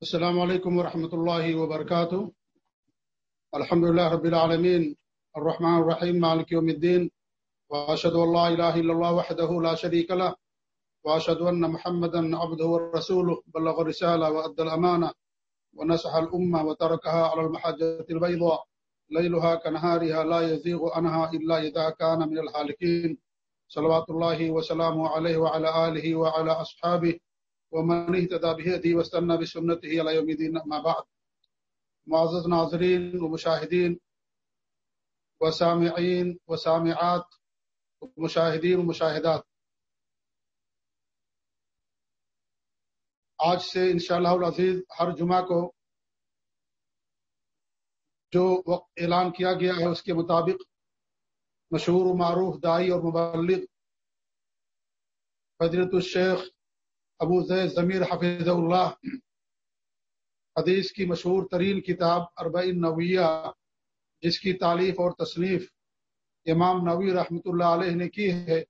السلام علیکم ورحمۃ اللہ وبرکاتہ۔ الحمد لله رب العالمین۔ الرحمن الرحیم، مالک یوم الدین۔ واشهد ان لا اله الا الله وحده لا شريك له واشهد ان محمدا عبده ورسوله بلغ الرساله وادى الامانه ونصح الامه وتركها على المحجه البيضاء ليلها كنهارها لا يزيغ عنها الا اذا كان من الهالكين صلوات الله وسلامه عليه وعلى اله وعلى اصحابه ومن اهتدى بهدي واستنى بسنته الى يوم الدين ما بعد. معزز ناظرین و مشاہدین و سامعین و سامعات مشاہدین و مشاہدات. آج سے انشاءاللہ العزیز ہر جمعہ کو جو وقت اعلان کیا گیا ہے اس کے مطابق مشہور و معروف دائی اور مبلغ فضرت الشیخ ابو زید ضمیر حفیظ اللہ۔ حدیث کی مشہور ترین کتاب اربعین نویہ، جس کی تعلیف اور تصنیف امام نوی رحمۃ اللہ علیہ نے کی ہے،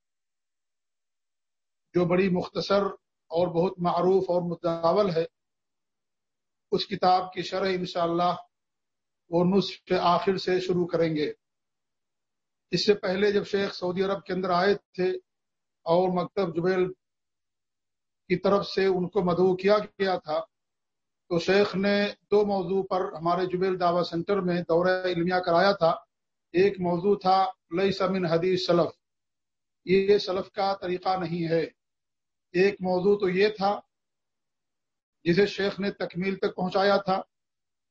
جو بڑی مختصر اور بہت معروف اور متداول ہے۔ اس کتاب کی شرح انشاءاللہ وہ نصف آخر سے شروع کریں گے۔ اس سے پہلے جب شیخ سعودی عرب کے اندر آئے تھے اور مکتب جبیل کی طرف سے ان کو مدعو کیا گیا تھا۔ تو شیخ نے دو موضوع پر ہمارے جبیل دعوی سینٹر میں دورہ علمیہ کرایا تھا۔ ایک موضوع تھا لئی سمن حدیث سلف۔ یہ سلف کا طریقہ نہیں ہے۔ ایک موضوع تو یہ تھا جسے شیخ نے تکمیل تک پہنچایا تھا۔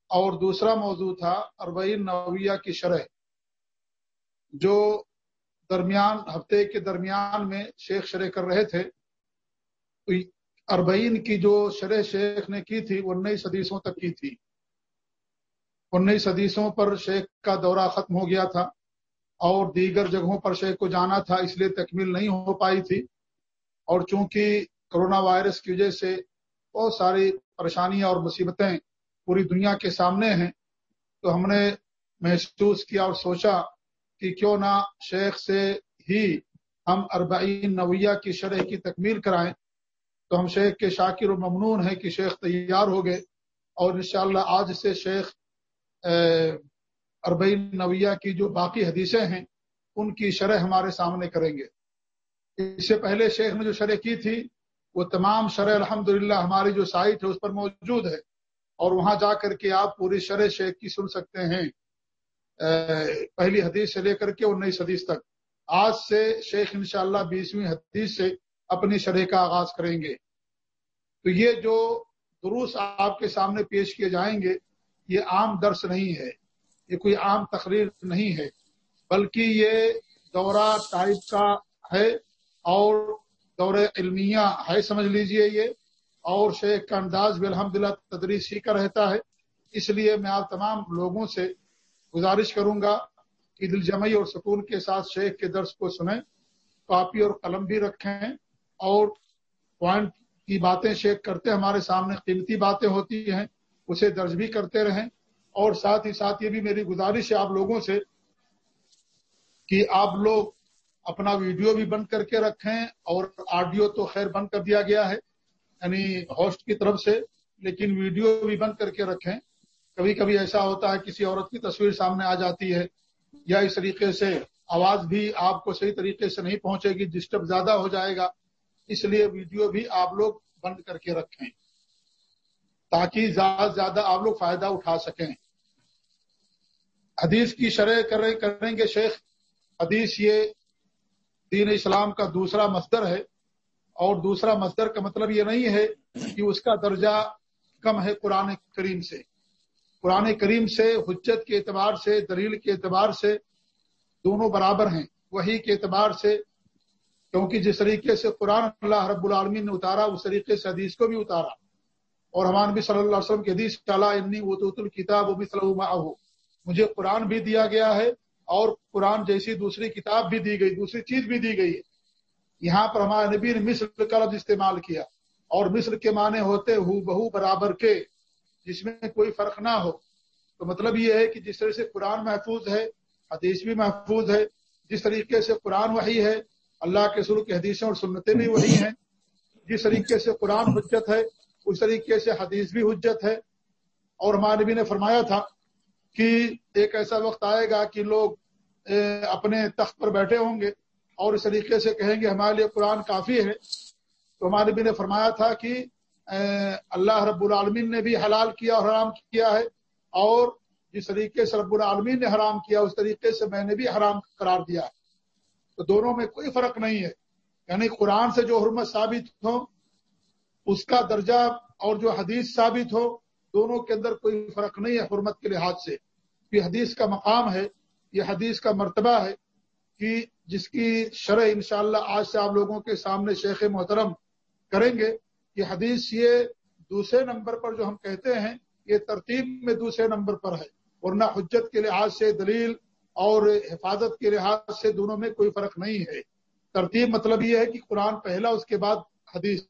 اور دوسرا موضوع تھا اربعین نویہ کی شرح، جو درمیان، ہفتے کے درمیان میں شیخ شرح کر رہے تھے۔ اربعین کی جو شرح شیخ نے کی تھی وہ انیس حدیثوں تک کی تھی۔ انیس حدیثوں پر شیخ کا دورہ ختم ہو گیا تھا اور دیگر جگہوں پر شیخ کو جانا تھا، اس لیے تکمیل نہیں ہو پائی تھی۔ اور چونکہ کرونا وائرس کی وجہ سے بہت ساری پریشانیاں اور مصیبتیں پوری دنیا کے سامنے ہیں، تو ہم نے محسوس کیا اور سوچا کہ کیوں نہ شیخ سے ہی ہم اربعین نویہ کی شرح کی تکمیل کرائیں۔ تو ہم شیخ کے شاکر و ممنون ہیں کہ شیخ تیار ہو گئے اور انشاءاللہ آج سے شیخ اربعین نویہ کی جو باقی حدیثیں ہیں، ان کی شرح ہمارے سامنے کریں گے۔ اس سے پہلے شیخ نے جو شرح کی تھی، وہ تمام شرح الحمد ہماری جو سائٹ ہے، اس پر موجود ہے۔ اور وہاں جا کر کے آپ پوری شرح شیخ کی سن سکتے ہیں پہلی حدیث سے لے کر کے انیس حدیث تک۔ آج سے شیخ انشاءاللہ بیسویں حدیث سے اپنی شرح کا آغاز کریں گے۔ تو یہ جو دروس آپ کے سامنے پیش کیے جائیں گے، یہ عام درس نہیں ہے۔ یہ کوئی عام تقریر نہیں ہے، بلکہ یہ دورہ ٹائپ کا ہے اور دور علمیہ ہے، سمجھ لیجیے یہ۔ اور شیخ کا انداز بھی الحمد للہ تدریسی کا رہتا ہے۔ اس لیے میں آپ تمام لوگوں سے گزارش کروں گا کہ دل جمعی اور سکون کے ساتھ شیخ کے درس کو سنیں، کاپی اور قلم بھی رکھیں۔ اور پوائنٹ کی باتیں شیک کرتے ہمارے سامنے قیمتی باتیں ہوتی ہیں، اسے درج بھی کرتے رہیں۔ اور ساتھ ہی ساتھ یہ بھی میری گزارش ہے آپ لوگوں سے کہ آپ لوگ اپنا ویڈیو بھی بند کر کے رکھیں اور آڈیو تو خیر بند کر دیا گیا ہے یعنی ہوسٹ کی طرف سے، لیکن ویڈیو بھی بند کر کے رکھیں۔ کبھی کبھی ایسا ہوتا ہے کسی عورت کی تصویر سامنے آ جاتی ہے یا اس طریقے سے آواز بھی آپ کو صحیح طریقے سے نہیں پہنچے گی، ڈسٹرب زیادہ ہو جائے گا۔ اس لیے ویڈیو بھی آپ لوگ بند کر کے رکھیں تاکہ زیادہ زیادہ آپ لوگ فائدہ اٹھا سکیں۔ حدیث کی شرح کریں گے شیخ۔ حدیث یہ دین اسلام کا دوسرا مصدر ہے اور دوسرا مصدر کا مطلب یہ نہیں ہے کہ اس کا درجہ کم ہے قرآن کریم سے۔ قرآن کریم سے، حجت کے اعتبار سے، دلیل کے اعتبار سے دونوں برابر ہیں۔ وہی کے اعتبار سے کیونکہ جس طریقے سے قرآن اللہ رب العالمین نے اتارا، اس طریقے سے حدیث کو بھی اتارا۔ اور ہمان بھی صلی اللہ علیہ وسلم کی حدیث انی وہ الکتاب وہ بھی صلی مجھے قرآن بھی دیا گیا ہے اور قرآن جیسی دوسری کتاب بھی دی گئی، دوسری چیز بھی دی گئی ہے۔ یہاں پر ہمارے نبی نے مصر کا لفظ استعمال کیا۔ اور مصر کے معنی ہوتے ہو بہو برابر کے، جس میں کوئی فرق نہ ہو۔ تو مطلب یہ ہے کہ جس طرح سے قرآن محفوظ ہے، حدیث بھی محفوظ ہے، جس طریقے سے قرآن وہی ہے اللہ کے سر کی حدیثیں اور سنتیں بھی وہی ہیں۔ جس طریقے سے قرآن حجت ہے، اس طریقے سے حدیث بھی حجت ہے۔ اور ہمارے نبی نے فرمایا تھا کہ ایک ایسا وقت آئے گا کہ لوگ اپنے تخت پر بیٹھے ہوں گے اور اس طریقے سے کہیں گے، ہمارے لیے قرآن کافی ہے۔ تو ہمارے نبی نے فرمایا تھا کہ اللہ رب العالمین نے بھی حلال کیا اور حرام کیا ہے۔ اور جس طریقے سے رب العالمین نے حرام کیا، اس طریقے سے میں نے بھی حرام قرار دیا ہے۔ تو دونوں میں کوئی فرق نہیں ہے۔ یعنی قرآن سے جو حرمت ثابت ہو، اس کا درجہ اور جو حدیث ثابت ہو، دونوں کے اندر کوئی فرق نہیں ہے حرمت کے لحاظ سے۔ یہ حدیث کا مقام ہے، یہ حدیث کا مرتبہ ہے کہ جس کی شرح انشاءاللہ آج سے آپ لوگوں کے سامنے شیخ محترم کریں گے۔ کہ حدیث یہ دوسرے نمبر پر جو ہم کہتے ہیں، یہ ترتیب میں دوسرے نمبر پر ہے۔ ورنہ حجت کے لحاظ سے دلیل اور حفاظت کے لحاظ سے دونوں میں کوئی فرق نہیں ہے۔ ترتیب مطلب یہ ہے کہ قرآن پہلا، اس کے بعد حدیث۔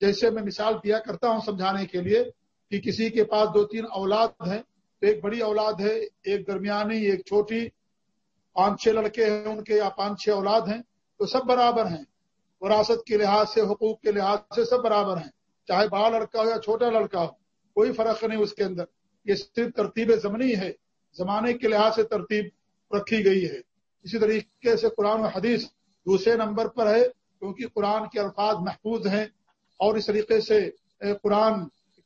جیسے میں مثال دیا کرتا ہوں سمجھانے کے لیے کہ کسی کے پاس دو تین اولاد ہیں، تو ایک بڑی اولاد ہے، ایک درمیانی، ایک چھوٹی۔ پانچ چھ لڑکے ہیں ان کے یا پانچ چھ اولاد ہیں، تو سب برابر ہیں۔ وراثت کے لحاظ سے، حقوق کے لحاظ سے سب برابر ہیں۔ چاہے بڑا لڑکا ہو یا چھوٹا لڑکا ہو، کوئی فرق نہیں اس کے اندر۔ یہ صرف ترتیب زمنی ہے۔ زمانے کے لحاظ سے ترتیب رکھی گئی ہے۔ اسی طریقے سے قرآن و حدیث دوسرے نمبر پر ہے، کیونکہ قرآن کے الفاظ محفوظ ہیں اور اس طریقے سے قرآن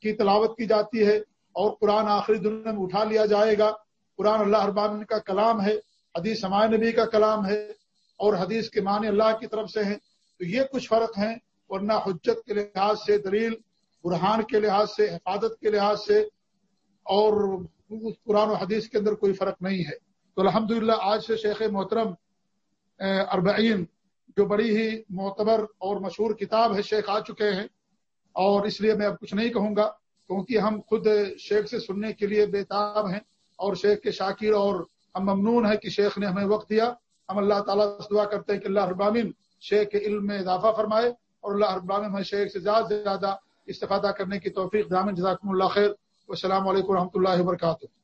کی تلاوت کی جاتی ہے اور قرآن آخری دنیا میں اٹھا لیا جائے گا۔ قرآن اللہ اربان کا کلام ہے، حدیث ہمائے نبی کا کلام ہے اور حدیث کے معنی اللہ کی طرف سے ہیں۔ تو یہ کچھ فرق ہیں، ورنہ حجت کے لحاظ سے، دلیل برہان کے لحاظ سے، حفاظت کے لحاظ سے اور قرآن و حدیث کے اندر کوئی فرق نہیں ہے۔ تو الحمد آج سے شیخ محترم اربعین، جو بڑی ہی معتبر اور مشہور کتاب ہے، شیخ آ چکے ہیں۔ اور اس لیے میں اب کچھ نہیں کہوں گا، کیونکہ ہم خود شیخ سے سننے کے لیے بےتاب ہیں اور شیخ کے شاکر اور ہم ممنون ہیں کہ شیخ نے ہمیں وقت دیا۔ ہم اللہ تعالیٰ سے دعا کرتے ہیں کہ اللہ ابامین شیخ کے علم میں اضافہ فرمائے اور اللہ ابامین ہمیں شیخ سے زیادہ سے زیادہ استفادہ کرنے کی توفیق دامن، جزاکم اللہ خیر۔ السلام علیکم و رحمۃ اللہ وبرکاتہ۔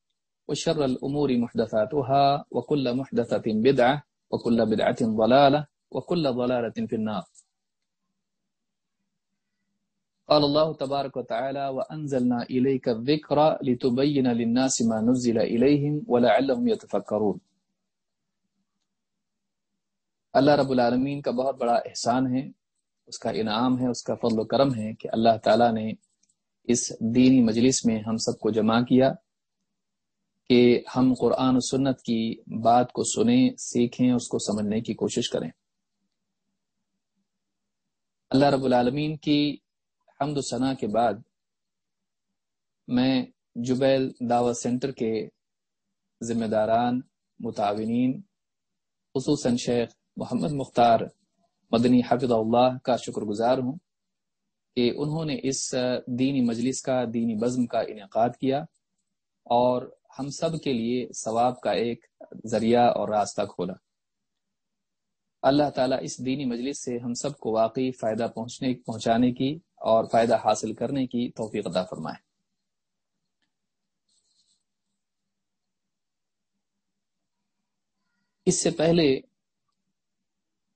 وشر الأمور محدثاتها وكل محدثة بدعة وكل بدعة ضلالة وكل ضلالة في النار. قال الله تبارك وتعالى وأنزلنا إليك الذكر لتبين للناس ما نزل إليهم ولعلهم يتفكرون. اللہ رب العالمین کا بہت بڑا احسان ہے، اس کا انعام ہے، اس کا فضل و کرم ہے کہ اللہ تعالیٰ نے اس دینی مجلس میں ہم سب کو جمع کیا۔ کہ ہم قرآن و سنت کی بات کو سنیں، سیکھیں، اس کو سمجھنے کی کوشش کریں۔ اللہ رب العالمین کی حمد و ثناء کے بعد میں جبیل دعوت سینٹر کے ذمہ داران، متعاونین، خصوصاً شیخ محمد مختار مدنی حفظ اللہ کا شکر گزار ہوں کہ انہوں نے اس دینی مجلس کا، دینی بزم کا انعقاد کیا اور ہم سب کے لیے ثواب کا ایک ذریعہ اور راستہ کھولا۔ اللہ تعالیٰ اس دینی مجلس سے ہم سب کو واقعی فائدہ پہنچنے، پہنچانے کی اور فائدہ حاصل کرنے کی توفیق عطا فرمائے۔ اس سے پہلے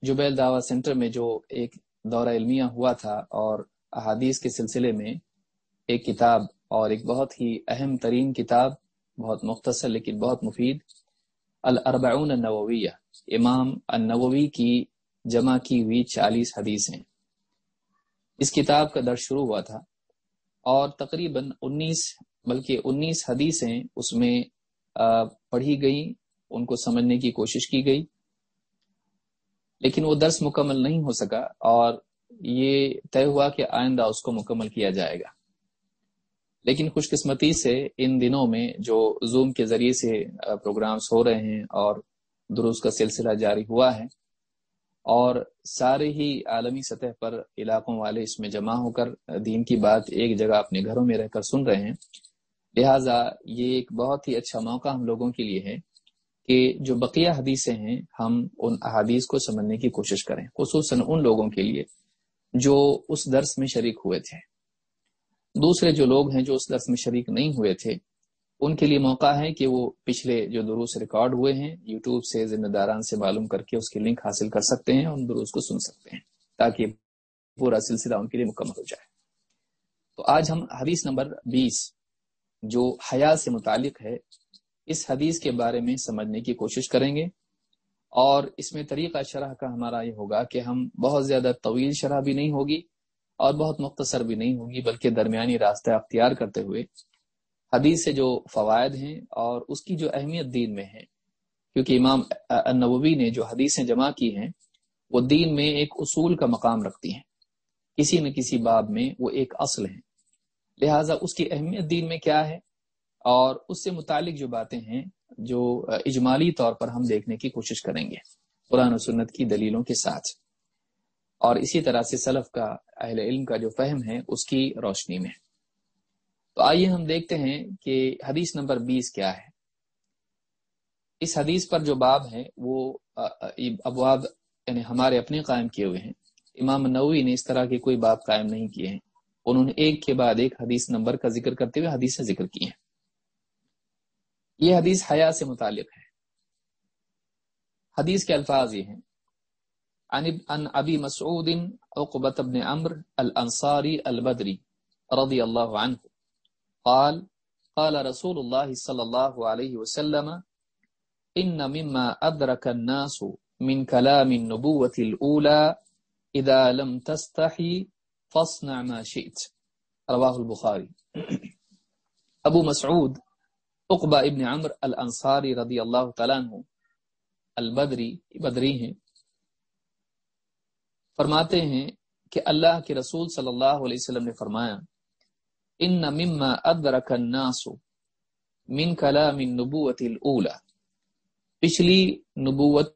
جبیل دعوی سینٹر میں جو ایک دورہ علمیہ ہوا تھا اور احادیث کے سلسلے میں ایک کتاب اور ایک بہت ہی اہم ترین کتاب بہت مختصر لیکن بہت مفید، الاربعون النوویہ۔ امام النووی کی جمع کی ہوئی چالیس حدیثیں۔ اس کتاب کا درد شروع ہوا تھا اور تقریباً انیس، بلکہ انیس حدیثیں اس میں پڑھی گئیں۔ ان کو سمجھنے کی کوشش کی گئی۔ لیکن وہ درس مکمل نہیں ہو سکا اور یہ طے ہوا کہ آئندہ اس کو مکمل کیا جائے گا۔ لیکن خوش قسمتی سے ان دنوں میں جو زوم کے ذریعے سے پروگرامز ہو رہے ہیں اور دروس کا سلسلہ جاری ہوا ہے اور سارے ہی عالمی سطح پر علاقوں والے اس میں جمع ہو کر دین کی بات ایک جگہ اپنے گھروں میں رہ کر سن رہے ہیں۔ لہٰذا یہ ایک بہت ہی اچھا موقع ہم لوگوں کے لیے ہے کہ جو بقیہ حدیثیں ہیں، ہم ان احادیث کو سمجھنے کی کوشش کریں، خصوصاً ان لوگوں کے لیے جو اس درس میں شریک ہوئے تھے۔ دوسرے جو لوگ ہیں جو اس درس میں شریک نہیں ہوئے تھے، ان کے لیے موقع ہے کہ وہ پچھلے جو دروس ریکارڈ ہوئے ہیں، یوٹیوب سے ذمہ داران سے معلوم کر کے اس کی لنک حاصل کر سکتے ہیں اور ان دروس کو سن سکتے ہیں، تاکہ پورا سلسلہ ان کے لیے مکمل ہو جائے۔ تو آج ہم حدیث نمبر بیس، جو حیا سے متعلق ہے، اس حدیث کے بارے میں سمجھنے کی کوشش کریں گے۔ اور اس میں طریقہ شرح کا ہمارا یہ ہوگا کہ ہم بہت زیادہ طویل شرح بھی نہیں ہوگی اور بہت مختصر بھی نہیں ہوگی بلکہ درمیانی راستہ اختیار کرتے ہوئے حدیث سے جو فوائد ہیں اور اس کی جو اہمیت دین میں ہے۔ کیونکہ امام نبوی نے جو حدیثیں جمع کی ہیں، وہ دین میں ایک اصول کا مقام رکھتی ہیں۔ کسی نہ کسی باب میں وہ ایک اصل ہے لہٰذا اس کی اہمیت دین میں کیا ہے؟ اور اس سے متعلق جو باتیں ہیں، جو اجمالی طور پر ہم دیکھنے کی کوشش کریں گے۔ قرآن و سنت کی دلیلوں کے ساتھ۔ اور اسی طرح سے سلف کا اہل علم کا جو فہم ہے، اس کی روشنی میں تو آئیے ہم دیکھتے ہیں کہ حدیث نمبر بیس کیا ہے۔ اس حدیث پر جو باب ہے، وہ ابواب یعنی ہمارے اپنے قائم کیے ہوئے ہیں۔ امام نوی نے اس طرح کے کوئی باب قائم نہیں کیے ہیں۔ انہوں نے ایک کے بعد ایک حدیث نمبر کا ذکر کرتے ہوئے حدیث ذکر کی ہیں۔ یہ حدیث حیا سے متعلق ہے۔ حدیث کے الفاظ یہ ہیں۔ عن ابی مسعود عقبت بن عمر الانصاری البدری رضی اللہ عنہ قال قال رسول الله صلى الله عليه وسلم، إن مما أدرك الناس من كلام النبوة الأولى إذا لم تستحي فاصنع ما شئت. رواه البخاري. ابو مسعود اقبا ابن عمر الانصاری رضی اللہ تعالیٰ عنہ البدری بدری ہیں فرماتے ہیں کہ اللہ کے رسول صلی اللہ علیہ وسلم نے فرمایا ان مما ادرک الناس من کلام النبوت الاولى پچھلی نبوتوں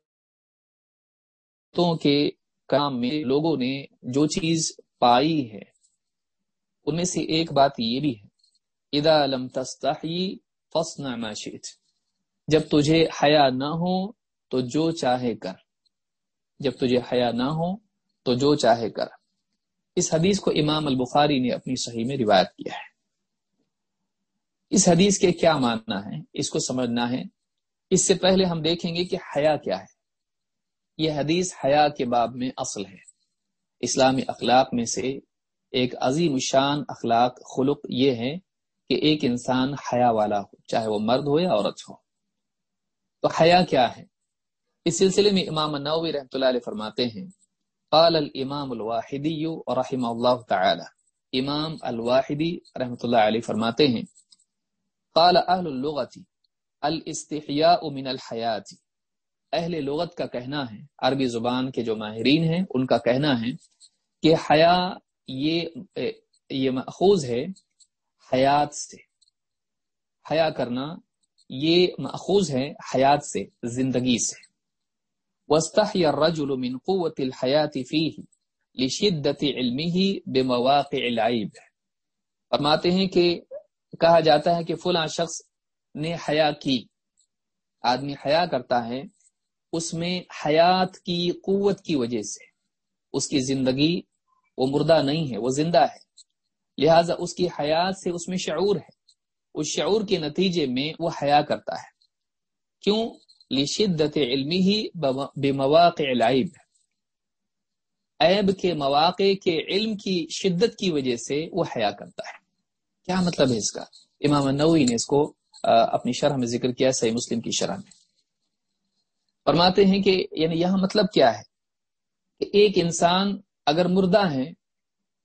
کے کام میں لوگوں نے جو چیز پائی ہے، ان میں سے ایک بات یہ بھی ہے اذا لم تستحی فسنا معیشت جب تجھے حیا نہ ہو تو جو چاہے کر، جب تجھے حیا نہ ہو تو جو چاہے کر۔ اس حدیث کو امام البخاری نے اپنی صحیح میں روایت کیا ہے۔ اس حدیث کے کیا ماننا ہے اس کو سمجھنا ہے۔ اس سے پہلے ہم دیکھیں گے کہ حیا کیا ہے۔ یہ حدیث حیا کے باب میں اصل ہے۔ اسلامی اخلاق میں سے ایک عظیم شان اخلاق خلق یہ ہے کہ ایک انسان حیا والا ہو، چاہے وہ مرد ہو یا عورت ہو۔ تو حیا کیا ہے؟ اس سلسلے میں امام نووی رحمۃ اللہ علیہ فرماتے ہیں قال الامام الواحدی رحمہ اللہ تعالی۔ امام الواحدی رحمۃ اللہ علیہ فرماتے ہیں، قال اہل اللغت، الاستحیاء من الحیات۔ اہل لغت کا کہنا ہے، عربی زبان کے جو ماہرین ہیں، ان کا کہنا ہے کہ حیا یہ یہ ماخوذ ہے حیات سے۔ حیا کرنا یہ ماخوذ ہے حیات سے، زندگی سے۔ وسطی الرجل من قوت الحیات فیہ لشدت علمه بمواقع العیب فرماتے ہیں کہ کہا جاتا ہے کہ فلاں شخص نے حیا کی۔ آدمی حیا کرتا ہے اس میں حیات کی قوت کی وجہ سے۔ اس کی زندگی وہ مردہ نہیں ہے، وہ زندہ ہے۔ لہٰذا اس کی حیات سے اس میں شعور ہے۔ اس شعور کے نتیجے میں وہ حیا کرتا ہے۔ کیوں؟ لشدت علمی ہی بے مواقع العیب عیب کے مواقع کے علم کی شدت کی وجہ سے وہ حیا کرتا ہے. کیا مطلب ہے اس کا؟ امام نوی نے اس کو اپنی شرح میں ذکر کیا، صحیح مسلم کی شرح میں. فرماتے ہیں کہ یعنی یہاں مطلب کیا ہے؟ کہ ایک انسان اگر مردہ ہے،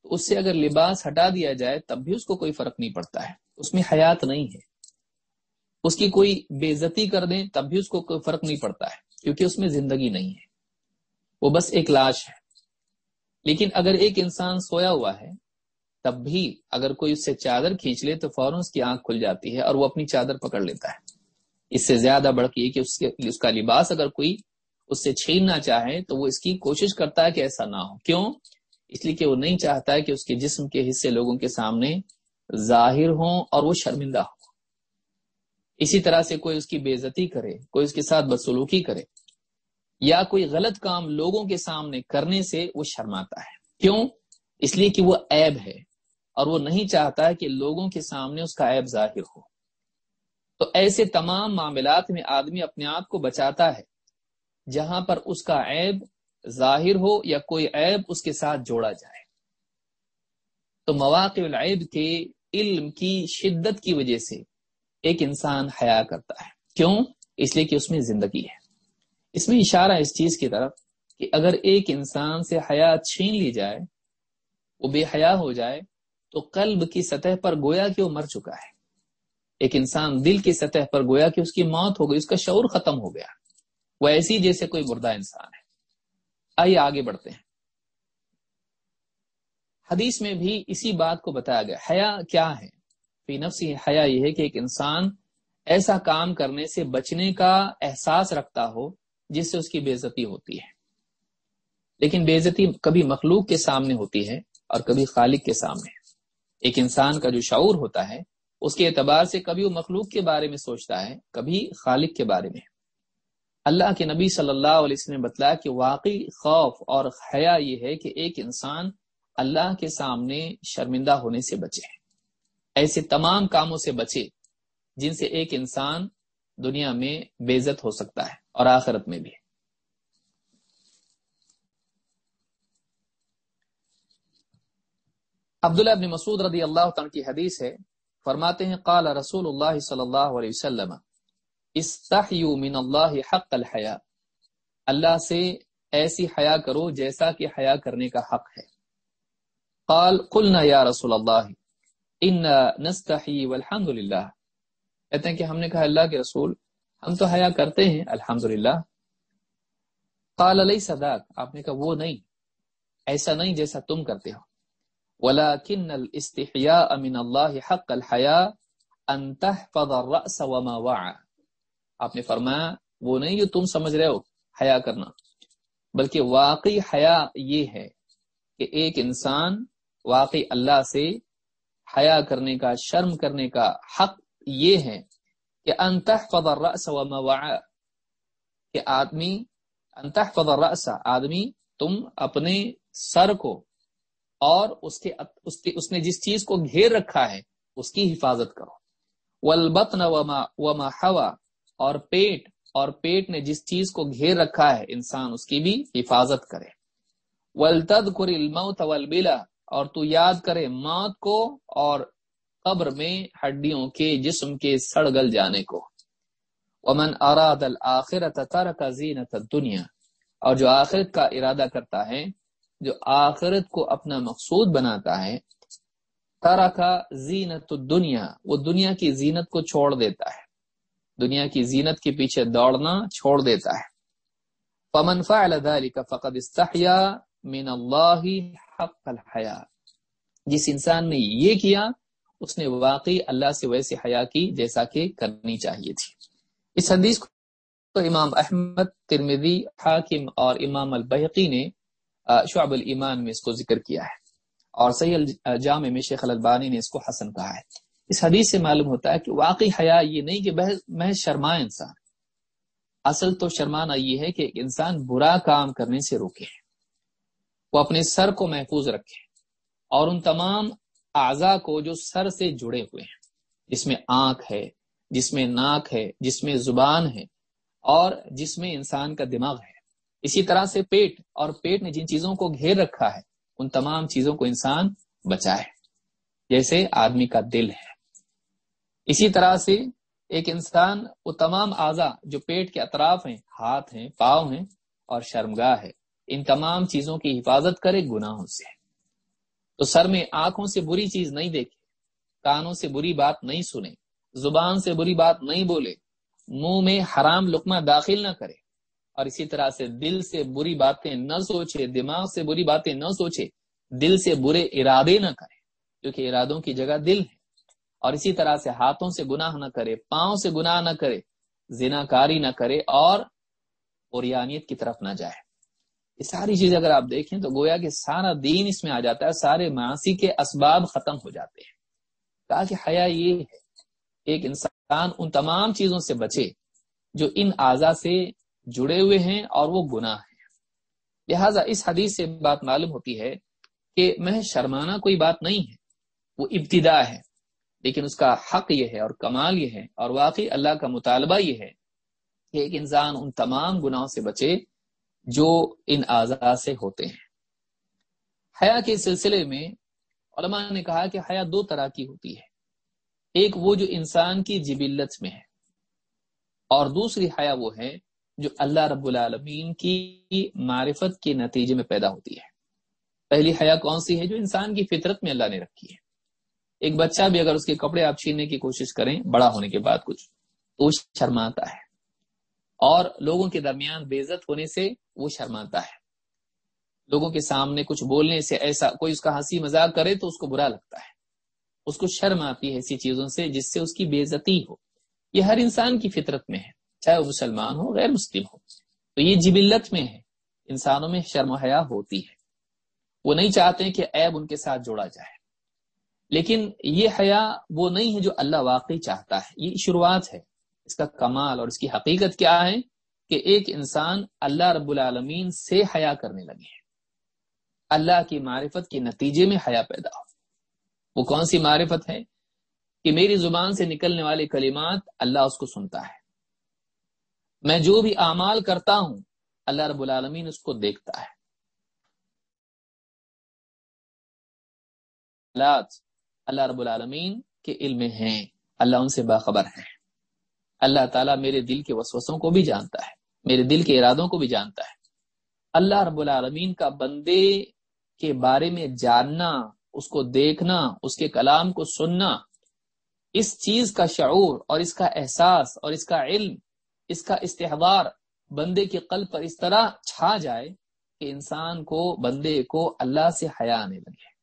تو اس سے اگر لباس ہٹا دیا جائے، تب بھی اس کو کوئی فرق نہیں پڑتا ہے. اس میں حیات نہیں ہے. اس کی کوئی بےزتی کر دیں تب بھی اس کو کوئی فرق نہیں پڑتا ہے کیونکہ اس میں زندگی نہیں ہے۔ وہ بس ایک لاش ہے۔ لیکن اگر ایک انسان سویا ہوا ہے تب بھی اگر کوئی اس سے چادر کھینچ لے تو فوراً اس کی آنکھ کھل جاتی ہے اور وہ اپنی چادر پکڑ لیتا ہے۔ اس سے زیادہ بڑھ کے کہ اس, کے اس کا لباس اگر کوئی اس سے چھیننا چاہے تو وہ اس کی کوشش کرتا ہے کہ ایسا نہ ہو۔ کیوں؟ اس لیے کہ وہ نہیں چاہتا ہے کہ اس کے جسم کے حصے لوگوں کے سامنے ظاہر ہوں اور وہ شرمندہ ہو اسی طرح سے کوئی اس کی بےزتی کرے، کوئی اس کے ساتھ بدسلوکی کرے، یا کوئی غلط کام لوگوں کے سامنے کرنے سے وہ شرماتا ہے۔ کیوں؟ اس لیے کہ وہ عیب ہے اور وہ نہیں چاہتا کہ لوگوں کے سامنے اس کا عیب ظاہر ہو۔ تو ایسے تمام معاملات میں آدمی اپنے آپ کو بچاتا ہے، جہاں پر اس کا عیب ظاہر ہو یا کوئی عیب اس کے ساتھ جوڑا جائے۔ تو مواقع العیب کے علم کی شدت کی وجہ سے ایک انسان حیا کرتا ہے۔ کیوں؟ اس لیے کہ اس میں زندگی ہے۔ اس میں اشارہ اس چیز کی طرف کہ اگر ایک انسان سے حیا چھین لی جائے، وہ بے حیا ہو جائے، تو قلب کی سطح پر گویا کہ وہ مر چکا ہے۔ ایک انسان دل کی سطح پر گویا کہ اس کی موت ہو گئی، اس کا شعور ختم ہو گیا۔ وہ ایسی جیسے کوئی مردہ انسان ہے۔ آئیے آگے بڑھتے ہیں۔ حدیث میں بھی اسی بات کو بتایا گیا۔ حیا کیا ہے؟ فی نفسی حیا یہ ہے کہ ایک انسان ایسا کام کرنے سے بچنے کا احساس رکھتا ہو جس سے اس کی بےزتی ہوتی ہے۔ لیکن بےزتی کبھی مخلوق کے سامنے ہوتی ہے اور کبھی خالق کے سامنے۔ ایک انسان کا جو شعور ہوتا ہے، اس کے اعتبار سے کبھی وہ مخلوق کے بارے میں سوچتا ہے، کبھی خالق کے بارے میں۔ اللہ کے نبی صلی اللہ علیہ وسلم نے بتلایا کہ واقعی خوف اور حیا یہ ہے کہ ایک انسان اللہ کے سامنے شرمندہ ہونے سے بچے۔ ایسے تمام کاموں سے بچے جن سے ایک انسان دنیا میں بےزت ہو سکتا ہے اور آخرت میں بھی۔ عبداللہ ابن مسعود رضی اللہ عنہ کی حدیث ہے، فرماتے ہیں، قال رسول اللہ صلی اللہ علیہ وسلم، استحیو من اللہ حق الحیا اللہ سے ایسی حیا کرو جیسا کہ حیا کرنے کا حق ہے۔ قال، قلنا یا رسول اللہ ان نستحی والحمد للہ کہتے ہیں کہ ہم نے کہا اللہ کے رسول ہم تو حیا کرتے ہیں الحمد للہ قال علیہ صداق آپ نے کہا وہ نہیں ایسا نہیں جیسا تم کرتے ہو ولكن الاستحياء من الله حق الحياء ان تحفظ الراس وما وعى آپ نے فرمایا وہ نہیں جو تم سمجھ رہے ہو حیا کرنا بلکہ واقعی حیا یہ ہے کہ ایک انسان واقعی اللہ سے حیا کرنے کا، شرم کرنے کا حق یہ ہے کہ انتحفظ الرأس وما وعا کہ آدمی انتحفظ الرأس، آدمی تم اپنے سر کو اور اس کے اس نے جس چیز کو گھیر رکھا ہے، اس کی حفاظت کرو۔ والبطن وما وما حوا، اور پیٹ اور پیٹ نے جس چیز کو گھیر رکھا ہے انسان، اس کی بھی حفاظت کرے۔ ولتد الموت والبلا اور تو یاد کرے موت کو اور قبر میں ہڈیوں کے جسم کے سڑ گل جانے کو۔ ومن اراد الاخرت ترک زینت الدنیا۔ اور جو آخرت کا ارادہ کرتا ہے، جو آخرت کو اپنا مقصود بناتا ہے، ترک زینت الدنیا۔ وہ دنیا کی زینت کو چھوڑ دیتا ہے۔ دنیا کی زینت کے پیچھے دوڑنا چھوڑ دیتا ہے۔ پمن فعل ذلك فقد استحیا من اللہ حق الحیا جس انسان نے یہ کیا، اس نے واقعی اللہ سے ویسے حیا کی جیسا کہ کرنی چاہیے تھی۔ اس حدیث کو امام احمد ترمدی حاکم اور امام البحقی نے شعب الایمان میں اس کو ذکر کیا ہے۔ اور صحیح الجامع میں شیخ البانی نے اس کو حسن کہا ہے۔ اس حدیث سے معلوم ہوتا ہے کہ واقعی حیا یہ نہیں کہ محض شرما انسان۔ اصل تو شرمانا یہ ہے کہ انسان برا کام کرنے سے روکے۔ وہ اپنے سر کو محفوظ رکھے اور ان تمام اعضا کو جو سر سے جڑے ہوئے ہیں، جس میں آنکھ ہے، جس میں ناک ہے، جس میں زبان ہے اور جس میں انسان کا دماغ ہے۔ اسی طرح سے پیٹ اور پیٹ نے جن چیزوں کو گھیر رکھا ہے، ان تمام چیزوں کو انسان بچائے۔ جیسے آدمی کا دل ہے۔ اسی طرح سے ایک انسان، وہ تمام اعضا جو پیٹ کے اطراف ہیں، ہاتھ ہیں، پاؤں ہیں اور شرمگاہ ہے۔ ان تمام چیزوں کی حفاظت کرے گناہوں سے۔ تو سر میں آنکھوں سے بری چیز نہیں دیکھے، کانوں سے بری بات نہیں سنے، زبان سے بری بات نہیں بولے، منہ میں حرام لقمہ داخل نہ کرے۔ اور اسی طرح سے دل سے بری باتیں نہ سوچے، دماغ سے بری باتیں نہ سوچے، دل سے برے ارادے نہ کرے، کیونکہ ارادوں کی جگہ دل ہے۔ اور اسی طرح سے ہاتھوں سے گناہ نہ کرے، پاؤں سے گناہ نہ کرے زنا کاری نہ کرے اور اوریانیت کی طرف نہ جائے۔ یہ ساری چیزیں اگر آپ دیکھیں تو گویا کہ سارا دین اس میں آ جاتا ہے سارے معاشی کے اسباب ختم ہو جاتے ہیں۔ کہا کہ حیا یہ ہے ایک انسان ان تمام چیزوں سے بچے جو ان اعضا سے جڑے ہوئے ہیں اور وہ گناہ ہیں۔ لہذا اس حدیث سے بات معلوم ہوتی ہے کہ میں شرمانا کوئی بات نہیں ہے، وہ ابتدا ہے، لیکن اس کا حق یہ ہے اور کمال یہ ہے اور واقعی اللہ کا مطالبہ یہ ہے کہ ایک انسان ان تمام گناہوں سے بچے جو ان اعضاء سے ہوتے ہیں۔ حیا کے سلسلے میں علماء نے کہا کہ حیا دو طرح کی ہوتی ہے۔ ایک وہ جو انسان کی جبلت میں ہے اور دوسری حیا وہ ہے جو اللہ رب العالمین کی معرفت کے نتیجے میں پیدا ہوتی ہے۔ پہلی حیا کون سی ہے جو انسان کی فطرت میں اللہ نے رکھی ہے؟ ایک بچہ بھی اگر اس کے کپڑے آپ چھیننے کی کوشش کریں، بڑا ہونے کے بعد کچھ تو شرماتا ہے۔ اور لوگوں کے درمیان بے عزت ہونے سے وہ شرماتا ہے۔ لوگوں کے سامنے کچھ بولنے سے ایسا کوئی اس کا ہنسی مذاق کرے تو اس کو برا لگتا ہے۔ اس کو شرم آتی ہے ایسی چیزوں سے جس سے اس کی بے عزتی ہو۔ یہ ہر انسان کی فطرت میں ہے، چاہے وہ مسلمان ہو، غیر مسلم ہو۔ تو یہ جبلت میں ہے، انسانوں میں شرم و حیا ہوتی ہے۔ وہ نہیں چاہتے کہ عیب ان کے ساتھ جوڑا جائے۔ لیکن یہ حیا وہ نہیں ہے جو اللہ واقعی چاہتا ہے۔ یہ شروعات ہے۔ اس کا کمال اور اس کی حقیقت کیا ہے کہ ایک انسان اللہ رب العالمین سے حیا کرنے لگے اللہ کی معرفت کے نتیجے میں حیا پیدا ہو۔ وہ کون سی معرفت ہے کہ میری زبان سے نکلنے والے کلمات اللہ اس کو سنتا ہے۔ میں جو بھی اعمال کرتا ہوں، اللہ رب العالمین اس کو دیکھتا ہے۔ اللہ رب العالمین کے علم ہیں، اللہ ان سے باخبر ہے اللہ تعالیٰ میرے دل کے وسوسوں کو بھی جانتا ہے، میرے دل کے ارادوں کو بھی جانتا ہے۔ اللہ رب العالمین کا بندے کے بارے میں جاننا، اس کو دیکھنا، اس کے کلام کو سننا، اس چیز کا شعور اور اس کا احساس اور اس کا علم، اس کا استحبار بندے کے قلب پر اس طرح چھا جائے کہ انسان کو، بندے کو اللہ سے حیا آنے لگے۔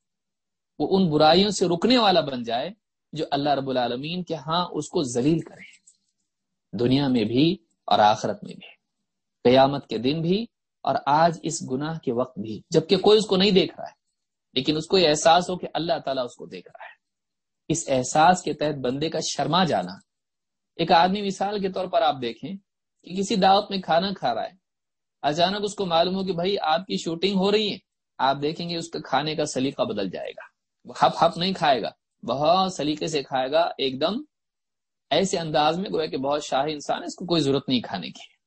وہ ان برائیوں سے رکنے والا بن جائے جو اللہ رب العالمین کے ہاں اس کو ذلیل کرے۔ دنیا میں بھی اور آخرت میں بھی، قیامت کے دن بھی اور آج اس گناہ کے وقت بھی۔ جبکہ کوئی اس کو نہیں دیکھ رہا ہے، لیکن اس کو یہ احساس ہو کہ اللہ تعالیٰ اس کو دیکھ رہا ہے۔ اس احساس کے تحت بندے کا شرما جانا۔ ایک آدمی مثال کے طور پر آپ دیکھیں کہ کسی دعوت میں کھانا کھا رہا ہے۔ اچانک اس کو معلوم ہو کہ بھائی آپ کی شوٹنگ ہو رہی ہے۔ آپ دیکھیں گے اس کا کھانے کا سلیقہ بدل جائے گا۔ وہ ہپ ہپ نہیں کھائے گا۔ بہت سلیقے سے کھائے گا، ایک دم ایسے انداز میں گویا کہ بہت شاہی انسان ہے، اس کو کوئی ضرورت نہیں کھانے کی۔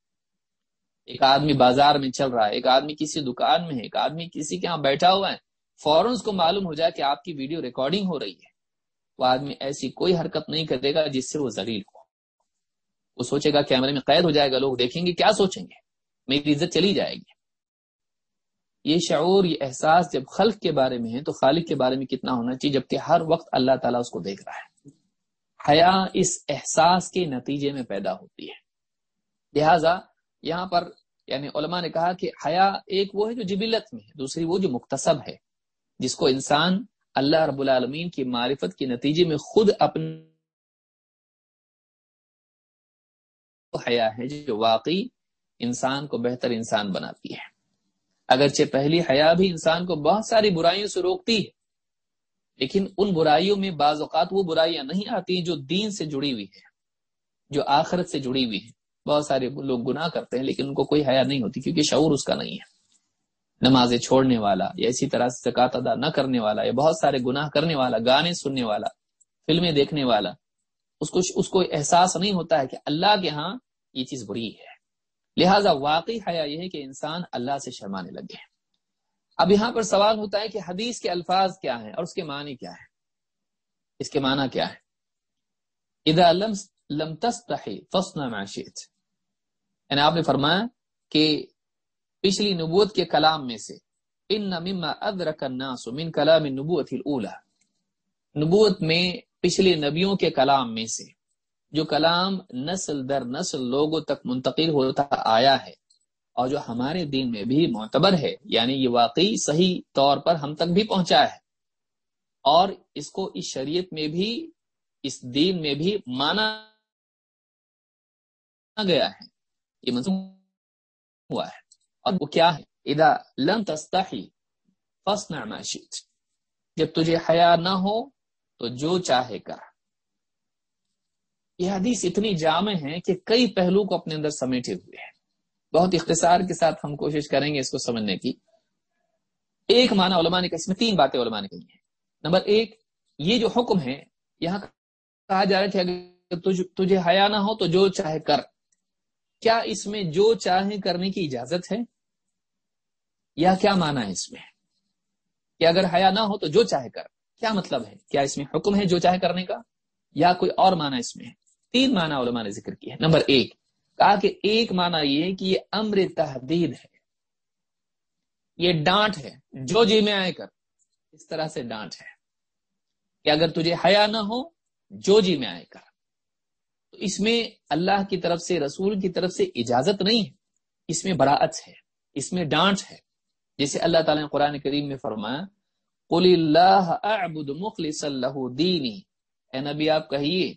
ایک آدمی بازار میں چل رہا ہے، ایک آدمی کسی دکان میں ہے، ایک آدمی کسی کے ہاں بیٹھا ہوا ہے، فوراً اس کو معلوم ہو جائے کہ آپ کی ویڈیو ریکارڈنگ ہو رہی ہے۔ وہ آدمی ایسی کوئی حرکت نہیں کرے گا جس سے وہ ذلیل ہو۔ وہ سوچے گا کیمرے میں قید ہو جائے گا، لوگ دیکھیں گے، کیا سوچیں گے؟ میری عزت چلی جائے گی۔ یہ شعور، یہ احساس جب خلق کے بارے میں ہے، تو خالق کے بارے میں کتنا ہونا چاہیے، جبکہ ہر وقت اللہ تعالیٰ اس کو دیکھ رہا ہے۔ حیا اس احساس کے نتیجے میں پیدا ہوتی ہے۔ لہذا یہاں پر یعنی علماء نے کہا کہ حیا ایک وہ ہے جو جبلت میں ہے، دوسری وہ جو مختصب ہے، جس کو انسان اللہ رب العالمین کی معرفت کے نتیجے میں خود اپنے حیا ہے جو واقعی انسان کو بہتر انسان بناتی ہے۔ اگرچہ پہلی حیا بھی انسان کو بہت ساری برائیوں سے روکتی ہے لیکن ان برائیوں میں بعض اوقات وہ برائیاں نہیں آتی جو دین سے جڑی ہوئی ہے جو آخرت سے جڑی ہوئی ہے بہت سارے لوگ گناہ کرتے ہیں، لیکن ان کو کوئی حیا نہیں ہوتی کیونکہ شعور اس کا نہیں ہے۔ نمازیں چھوڑنے والا یا اسی طرح سے زکات ادا نہ کرنے والا یا بہت سارے گناہ کرنے والا، گانے سننے والا، فلمیں دیکھنے والا، اس کو اس کو احساس نہیں ہوتا ہے کہ اللہ کے ہاں یہ چیز بری ہے۔ لہذا واقعی حیا یہ ہے کہ انسان اللہ سے شرمانے لگے۔ اب یہاں پر سوال ہوتا ہے کہ حدیث کے الفاظ کیا ہیں اور اس کے معنی کیا ہے اس کے معنی کیا ہے اذا لم لم تستحی فصنا معشیت یعنی آپ نے فرمایا کہ پچھلی نبوت کے کلام میں سے ان مما ادرک الناس من کلام النبوت الاولى نبوت میں پچھلے نبیوں کے کلام میں سے جو کلام نسل در نسل لوگوں تک منتقل ہوتا آیا ہے اور جو ہمارے دین میں بھی معتبر ہے یعنی یہ واقعی صحیح طور پر ہم تک بھی پہنچا ہے۔ اور اس کو اس شریعت میں بھی، اس دین میں بھی مانا گیا ہے۔ یہ منسوخ ہوا ہے۔ اور وہ کیا ہے؟ اذا لم تستحی فصنع ما شئت۔ جب تجھے حیا نہ ہو تو جو چاہے کر۔ یہ حدیث اتنی جامع ہے کہ کئی پہلو کو اپنے اندر سمیٹے ہوئے ہیں۔ بہت اختصار کے ساتھ ہم کوشش کریں گے اس کو سمجھنے کی۔ ایک معنی علماء نے اس میں تین باتیں علماء نے کہی ہیں۔ نمبر ایک، یہ جو حکم ہے، یہاں کہا جا رہا ہے کہ اگر تجھے حیا نہ ہو تو جو چاہے کر۔ کیا اس میں جو چاہے کرنے کی اجازت ہے؟ یا کیا معنی ہے اس میں؟ کہ اگر حیا نہ ہو تو جو چاہے کر۔ کیا مطلب ہے؟ کیا اس میں حکم ہے جو چاہے کرنے کا؟ یا کوئی اور معنی اس میں ہے؟ تین معنی علماء نے ذکر کیا ہے نمبر ایک کہا کہ ایک معنی یہ کہ یہ امر تحدید ہے۔ یہ ڈانٹ ہے۔ جو جی میں آئے کر اس طرح سے ڈانٹ ہے۔ کہ اگر تجھے حیا نہ ہو، جو جی میں آئے کر تو اس میں اللہ کی طرف سے، رسول کی طرف سے اجازت نہیں ہے۔ اس میں براعت ہے۔ اس میں ڈانٹ ہے۔ جیسے اللہ تعالیٰ نے قرآن کریم میں فرمایا، قل اللہ اعبد مخلص اللہ دینی اے نبی، آپ کہیے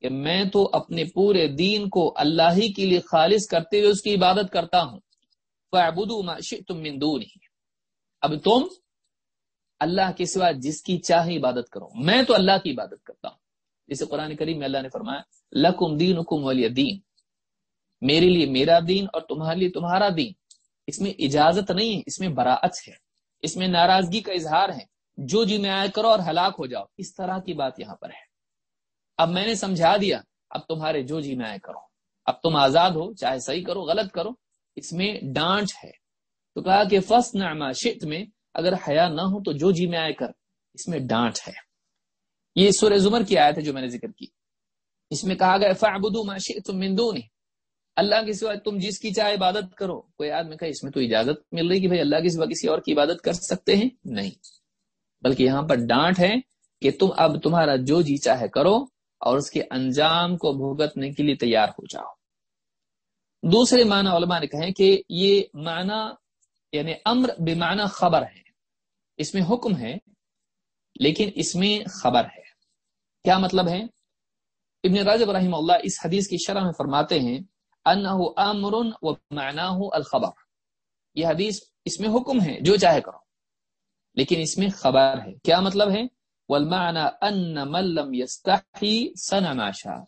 کہ میں تو اپنے پورے دین کو اللہ ہی کے لیے خالص کرتے ہوئے اس کی عبادت کرتا ہوں۔ فَعْبُدُوا مَا شِئْتُم مِّن دُونِهِ اب تم اللہ کے سوا جس کی چاہے عبادت کرو۔ میں تو اللہ کی عبادت کرتا ہوں۔ جسے قرآن کریم میں اللہ نے فرمایا، لکم دین حکم ولی دین۔ میرے لیے میرا دین اور تمہارے لیے تمہارا دین۔ اس میں اجازت نہیں ہے، اس میں براعت ہے۔ اس میں ناراضگی کا اظہار ہے۔ جو جی میں آئے کرو اور ہلاک ہو جاؤ۔ اس طرح کی بات یہاں پر ہے۔ اب میں نے سمجھا دیا، اب تمہارے جو جی میں آئے کرو۔ اب تم آزاد ہو، چاہے صحیح کرو، غلط کرو، اس میں ڈانٹ ہے۔ تو کہا کہ فس نعما شت میں اگر حیا نہ ہو تو جو جی میں آئے کر، اس میں ڈانٹ ہے۔ یہ سورہ زمر کی آیت ہے جو میں نے ذکر کی۔ اس میں کہا گیا فعبدو ما شئتم من دونی اللہ کے سوا تم جس کی چاہے عبادت کرو۔ کوئی آدمی کہا، اس میں تو اجازت مل رہی کہ بھائی اللہ کے سوا کسی اور کی عبادت کر سکتے ہیں؟ نہیں۔ بلکہ یہاں پر ڈانٹ ہے کہ تم اب تمہارا جو جی چاہے کرو اور اس کے انجام کو بھگتنے کے لیے تیار ہو جاؤ۔ دوسرے معنی علماء نے کہیں کہ یہ معنی یعنی امر بے معنی خبر ہے۔ اس میں حکم ہے، لیکن اس میں خبر ہے۔ کیا مطلب ہے؟ ابن راجب رحم اللہ اس حدیث کی شرح میں فرماتے ہیں امر و الخبر۔ یہ حدیث اس میں حکم ہے، جو چاہے کرو، لیکن اس میں خبر ہے۔ کیا مطلب ہے؟ والمعنى ان من لم يستحي صنع ما شاء.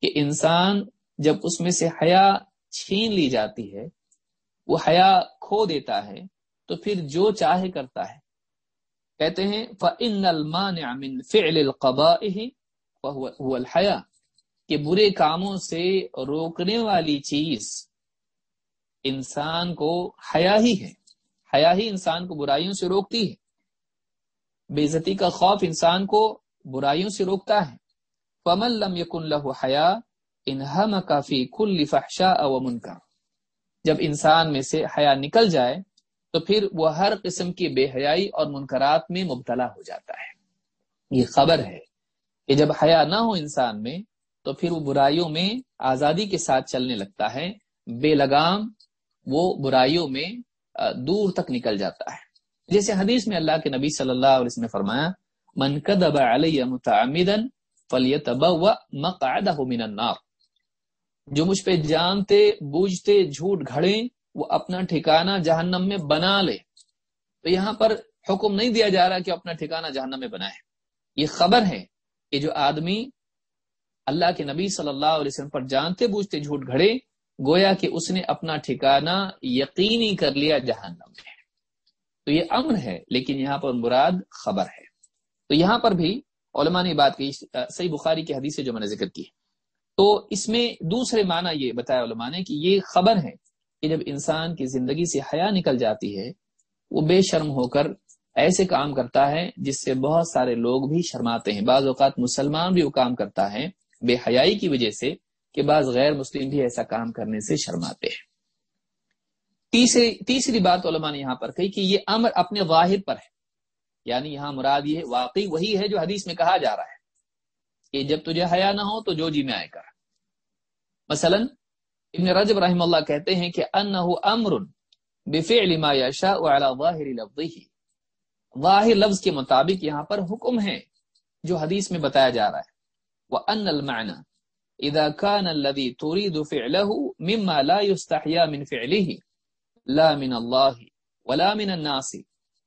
کہ انسان جب اس میں سے حیا چھین لی جاتی ہے، وہ حیا کھو دیتا ہے، تو پھر جو چاہے کرتا ہے۔ کہتے ہیں، فَإِنَّ الْمَانِعَ مِن فِعْلِ الْقَبَائِهِ وَهُوَ الْحَيَا کہ برے کاموں سے روکنے والی چیز انسان کو حیا ہی ہے۔ حیا ہی انسان کو برائیوں سے روکتی ہے۔ بےزتی کا خوف انسان کو برائیوں سے روکتا ہے۔ فمن لم يكن له حیا انهمك في كل فحشاء ومنكر۔ جب انسان میں سے حیا نکل جائے، تو پھر وہ ہر قسم کی بے حیائی اور منکرات میں مبتلا ہو جاتا ہے۔ یہ خبر ہے کہ جب حیا نہ ہو انسان میں، تو پھر وہ برائیوں میں آزادی کے ساتھ چلنے لگتا ہے۔ بے لگام وہ برائیوں میں دور تک نکل جاتا ہے۔ جیسے حدیث میں اللہ کے نبی صلی اللہ علیہ وسلم نے فرمایا، من کذب علی متعمدا فلیتبوا مقعده من النار. جو مجھ پہ جانتے، بوجھتے، جھوٹ گھڑے وہ اپنا ٹھکانہ جہنم میں بنا لے۔ تو یہاں پر حکم نہیں دیا جا رہا کہ اپنا ٹھکانہ جہنم میں بنائے۔ یہ خبر ہے کہ جو آدمی اللہ کے نبی صلی اللہ علیہ وسلم پر جانتے، بوجھتے، جھوٹ گھڑے گویا کہ اس نے اپنا ٹھکانہ یقینی کر لیا جہنم میں۔ تو یہ امر ہے، لیکن یہاں پر مراد خبر ہے۔ تو یہاں پر بھی علماء نے بات کی صحیح بخاری کی حدیث سے جو میں نے ذکر کی۔ تو اس میں دوسرے معنی یہ بتایا علماء نے کہ یہ خبر ہے کہ جب انسان کی زندگی سے حیا نکل جاتی ہے، وہ بے شرم ہو کر ایسے کام کرتا ہے جس سے بہت سارے لوگ بھی شرماتے ہیں۔ بعض اوقات مسلمان بھی وہ کام کرتا ہے، بے حیائی کی وجہ سے کہ بعض غیر مسلم بھی ایسا کام کرنے سے شرماتے ہیں۔ تیسری تیسری بات علماء نے یہاں پر کہی کہ یہ امر اپنے واحد پر ہے۔ یعنی یہاں مراد یہ واقعی وہی ہے جو حدیث میں کہا جا رہا ہے کہ جب تجھے حیا نہ ہو تو جو جی میں آئے کر۔ مثلا، ابن رجب رحم اللہ کہتے ہیں کہ انه امر بفعل ما يشاء على ظاهر لفظه ظاہر لفظ کے مطابق یہاں پر حکم ہے جو حدیث میں بتایا جا رہا ہے۔ وہ ان المعنى اذا كان الذي تريد فعله مما لا يستحيا من فعله۔ لا من الله ولا من الناس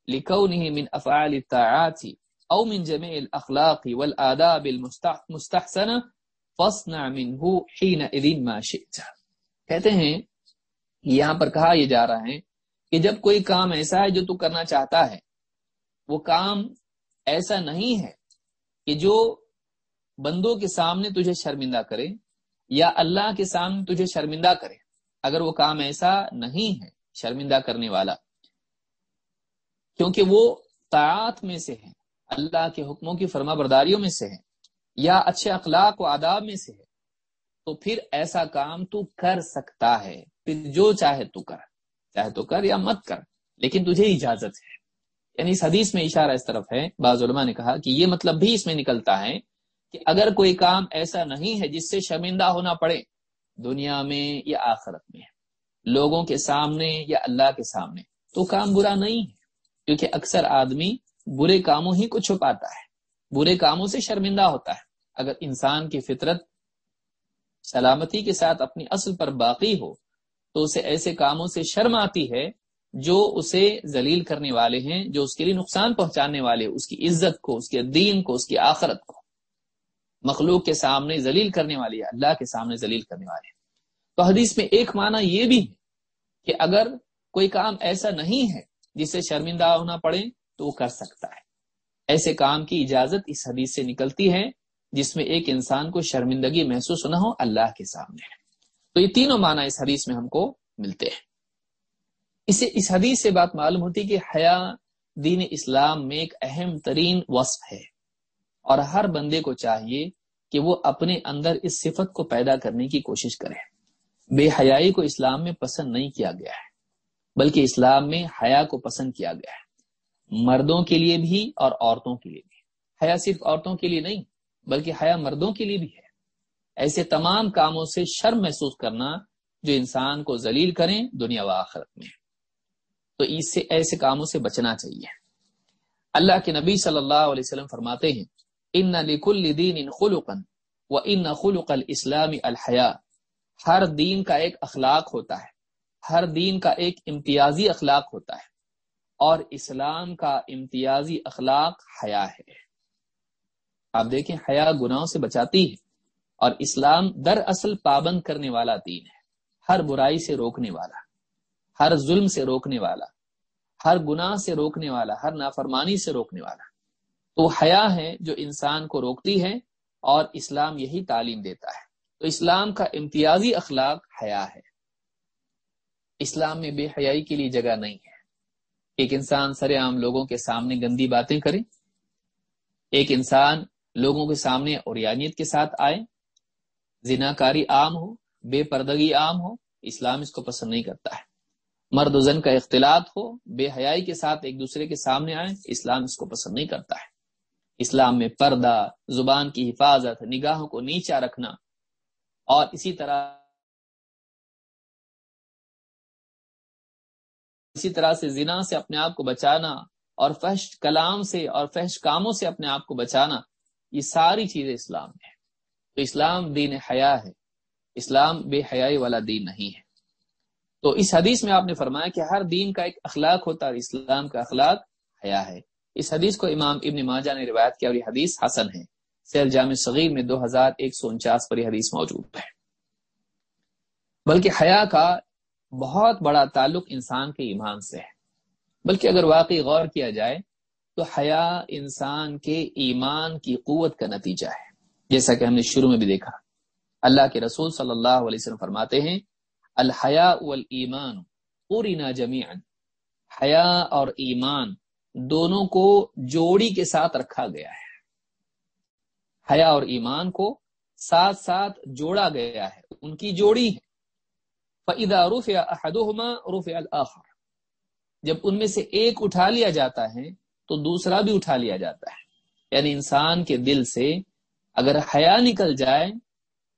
لكونه من افعال الطاعات او من جميع الاخلاق والآداب المستحسنه فاصنع منه حينئذ ما شئت۔ کہتے ہیں، یہاں پر کہا یہ جا رہا ہے کہ جب کوئی کام ایسا ہے جو تو کرنا چاہتا ہے، وہ کام ایسا نہیں ہے کہ جو بندوں کے سامنے تجھے شرمندہ کرے یا اللہ کے سامنے تجھے شرمندہ کرے۔ اگر وہ کام ایسا نہیں ہے شرمندہ کرنے والا۔ کیونکہ وہ طاعت میں سے ہے، اللہ کے حکموں کی فرما برداریوں میں سے ہے، یا اچھے اخلاق و آداب میں سے ہے۔ تو پھر ایسا کام تو کر سکتا ہے، پھر جو چاہے تو کر، چاہے تو کر یا مت کر، لیکن تجھے اجازت ہے۔ یعنی اس حدیث میں اشارہ اس طرف ہے، بعض علماء نے کہا کہ یہ مطلب بھی اس میں نکلتا ہے کہ اگر کوئی کام ایسا نہیں ہے جس سے شرمندہ ہونا پڑے، دنیا میں یا آخرت میں۔ لوگوں کے سامنے یا اللہ کے سامنے، تو کام برا نہیں ہے، کیونکہ اکثر آدمی برے کاموں ہی کو چھپاتا ہے۔ برے کاموں سے شرمندہ ہوتا ہے۔ اگر انسان کی فطرت سلامتی کے ساتھ اپنی اصل پر باقی ہو، تو اسے ایسے کاموں سے شرم آتی ہے جو اسے ذلیل کرنے والے ہیں، جو اس کے لیے نقصان پہنچانے والے، اس کی عزت کو، اس کے دین کو، اس کی آخرت کو۔ مخلوق کے سامنے ذلیل کرنے والے اللہ کے سامنے ذلیل کرنے والے تو حدیث میں ایک معنی یہ بھی ہے کہ اگر کوئی کام ایسا نہیں ہے جس سے شرمندہ ہونا پڑے تو وہ کر سکتا ہے۔ ایسے کام کی اجازت اس حدیث سے نکلتی ہے جس میں ایک انسان کو شرمندگی محسوس نہ ہو، اللہ کے سامنے۔ تو یہ تینوں معنی اس حدیث میں ہم کو ملتے ہیں۔ اسے اس حدیث سے بات معلوم ہوتی کہ حیا دین اسلام میں ایک اہم ترین وصف ہے اور ہر بندے کو چاہیے کہ وہ اپنے اندر اس صفت کو پیدا کرنے کی کوشش کرے۔ بے حیائی کو اسلام میں پسند نہیں کیا گیا ہے، بلکہ اسلام میں حیا کو پسند کیا گیا ہے۔ مردوں کے لیے بھی اور عورتوں کے لیے بھی۔ حیا صرف عورتوں کے لیے نہیں، بلکہ حیا مردوں کے لیے بھی ہے۔ ایسے تمام کاموں سے شرم محسوس کرنا جو انسان کو ذلیل کریں دنیا و آخرت میں۔ تو اس سے ایسے کاموں سے بچنا چاہیے۔ اللہ کے نبی صلی اللہ علیہ وسلم فرماتے ہیں، ان لکل دین ان خلقن و ان خلق الاسلام الحیا ہر دین کا ایک اخلاق ہوتا ہے، ہر دین کا ایک امتیازی اخلاق ہوتا ہے، اور اسلام کا امتیازی اخلاق حیا ہے۔ آپ دیکھیں، حیا گناہوں سے بچاتی ہے، اور اسلام در اصل پابند کرنے والا دین ہے، ہر برائی سے روکنے والا، ہر ظلم سے روکنے والا، ہر گناہ سے روکنے والا، ہر نافرمانی سے روکنے والا۔ تو حیا ہے جو انسان کو روکتی ہے، اور اسلام یہی تعلیم دیتا ہے۔ تو اسلام کا امتیازی اخلاق حیا ہے۔ اسلام میں بے حیائی کے لیے جگہ نہیں ہے۔ ایک انسان سر عام لوگوں کے سامنے گندی باتیں کرے۔ ایک انسان لوگوں کے سامنے اور کے ساتھ آئے۔ زناکاری عام ہو، بے پردگی عام ہو، اسلام اس کو پسند نہیں کرتا ہے۔ مرد و زن کا اختلاط ہو، بے حیائی کے ساتھ ایک دوسرے کے سامنے آئے، اسلام اس کو پسند نہیں کرتا ہے۔ اسلام میں پردہ، زبان کی حفاظت، نگاہوں کو نیچا رکھنا اور اسی طرح اسی طرح سے زنا سے اپنے آپ کو بچانا اور فحش کلام سے اور فحش کاموں سے اپنے آپ کو بچانا، یہ ساری چیزیں اسلام میں ہے تو اسلام دین حیا ہے۔ اسلام بے حیائی والا دین نہیں ہے۔ تو اس حدیث میں آپ نے فرمایا کہ ہر دین کا ایک اخلاق ہوتا ہے اسلام کا اخلاق حیا ہے۔ اس حدیث کو امام ابن ماجہ نے روایت کیا اور یہ حدیث حسن ہے۔ سیل جامع صغیر میں دو ہزار ایک سو انچاس پر یہ حدیث موجود ہے۔ بلکہ حیا کا بہت بڑا تعلق انسان کے ایمان سے ہے۔ بلکہ اگر واقعی غور کیا جائے تو حیا انسان کے ایمان کی قوت کا نتیجہ ہے۔ جیسا کہ ہم نے شروع میں بھی دیکھا۔ اللہ کے رسول صلی اللہ علیہ وسلم فرماتے ہیں، الحیا والایمان قرنا جمیعا۔ حیا اور ایمان دونوں کو جوڑی کے ساتھ رکھا گیا ہے۔ حیا اور ایمان کو ساتھ ساتھ جوڑا گیا ہے۔ ان کی جوڑی ہے۔ فَإِذَا رُفِعَ أَحَدُهُمَا رُفِعَ الْآخَرُ۔ جب ان میں سے ایک اٹھا لیا جاتا ہے، تو دوسرا بھی اٹھا لیا جاتا ہے۔ یعنی انسان کے دل سے اگر حیا نکل جائے،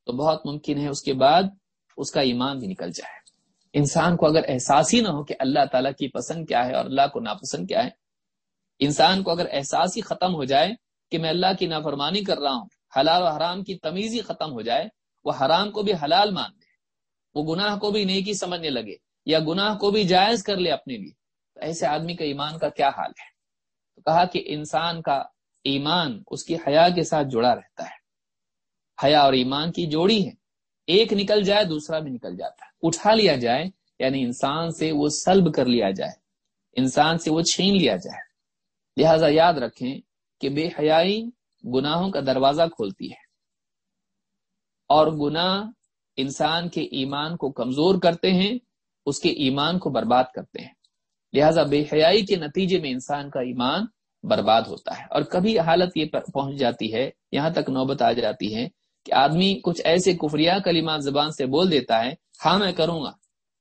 تو بہت ممکن ہے اس کے بعد اس کا ایمان بھی نکل جائے۔ انسان کو اگر احساس ہی نہ ہو کہ اللہ تعالیٰ کی پسند کیا ہے اور اللہ کو ناپسند کیا ہے، انسان کو اگر احساس ہی ختم ہو جائے کہ میں اللہ کی نافرمانی کر رہا ہوں، حلال و حرام کی تمیزی ختم ہو جائے، وہ حرام کو بھی حلال مان لے، وہ گناہ کو بھی نیکی سمجھنے لگے، یا گناہ کو بھی جائز کر لے اپنے لیے۔ تو ایسے آدمی کا ایمان کا کیا حال ہے؟ تو کہا کہ انسان کا ایمان اس کی حیا کے ساتھ جڑا رہتا ہے۔ حیا اور ایمان کی جوڑی ہے۔ ایک نکل جائے، دوسرا بھی نکل جاتا ہے۔ اٹھا لیا جائے یعنی انسان سے وہ سلب کر لیا جائے۔ انسان سے وہ چھین لیا جائے۔ لہذا یاد رکھیں کہ بے حیائی گناہوں کا دروازہ کھولتی ہے۔ اور گناہ انسان کے ایمان کو کمزور کرتے ہیں، اس کے ایمان کو برباد کرتے ہیں۔ لہذا بے حیائی کے نتیجے میں انسان کا ایمان برباد ہوتا ہے۔ اور کبھی حالت یہ پہنچ جاتی ہے، یہاں تک نوبت آ جاتی ہے کہ آدمی کچھ ایسے کفریا کلمات زبان سے بول دیتا ہے ہاں میں کروں گا۔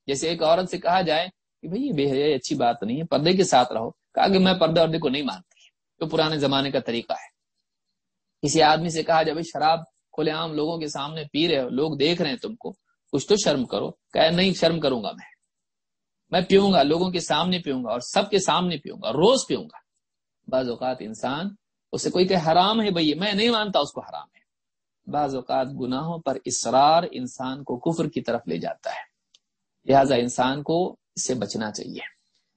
جیسے ایک عورت سے کہا جائے کہ بھائی یہ بے حیائی اچھی بات نہیں ہے، پردے کے ساتھ رہو۔ کہا کہ میں پردے وردے کو نہیں مانتی تو پرانے زمانے کا طریقہ ہے۔ کسی آدمی سے کہا جائے شراب کھلے عام لوگوں کے سامنے پی رہے ہو، لوگ دیکھ رہے ہیں تم کو، کچھ تو شرم کرو۔ کہ نہیں، شرم کروں گا میں۔ میں پیوں گا، لوگوں کے سامنے پیوں گا اور سب کے سامنے پیوں گا، روز پیوں گا۔ بعض اوقات انسان اسے کوئی کہ حرام ہے بھائی، میں نہیں مانتا اس کو حرام ہے۔ بعض اوقات گناہوں پر اسرار انسان کو کفر کی طرف لے جاتا ہے۔ لہذا انسان کو اس سے بچنا چاہیے۔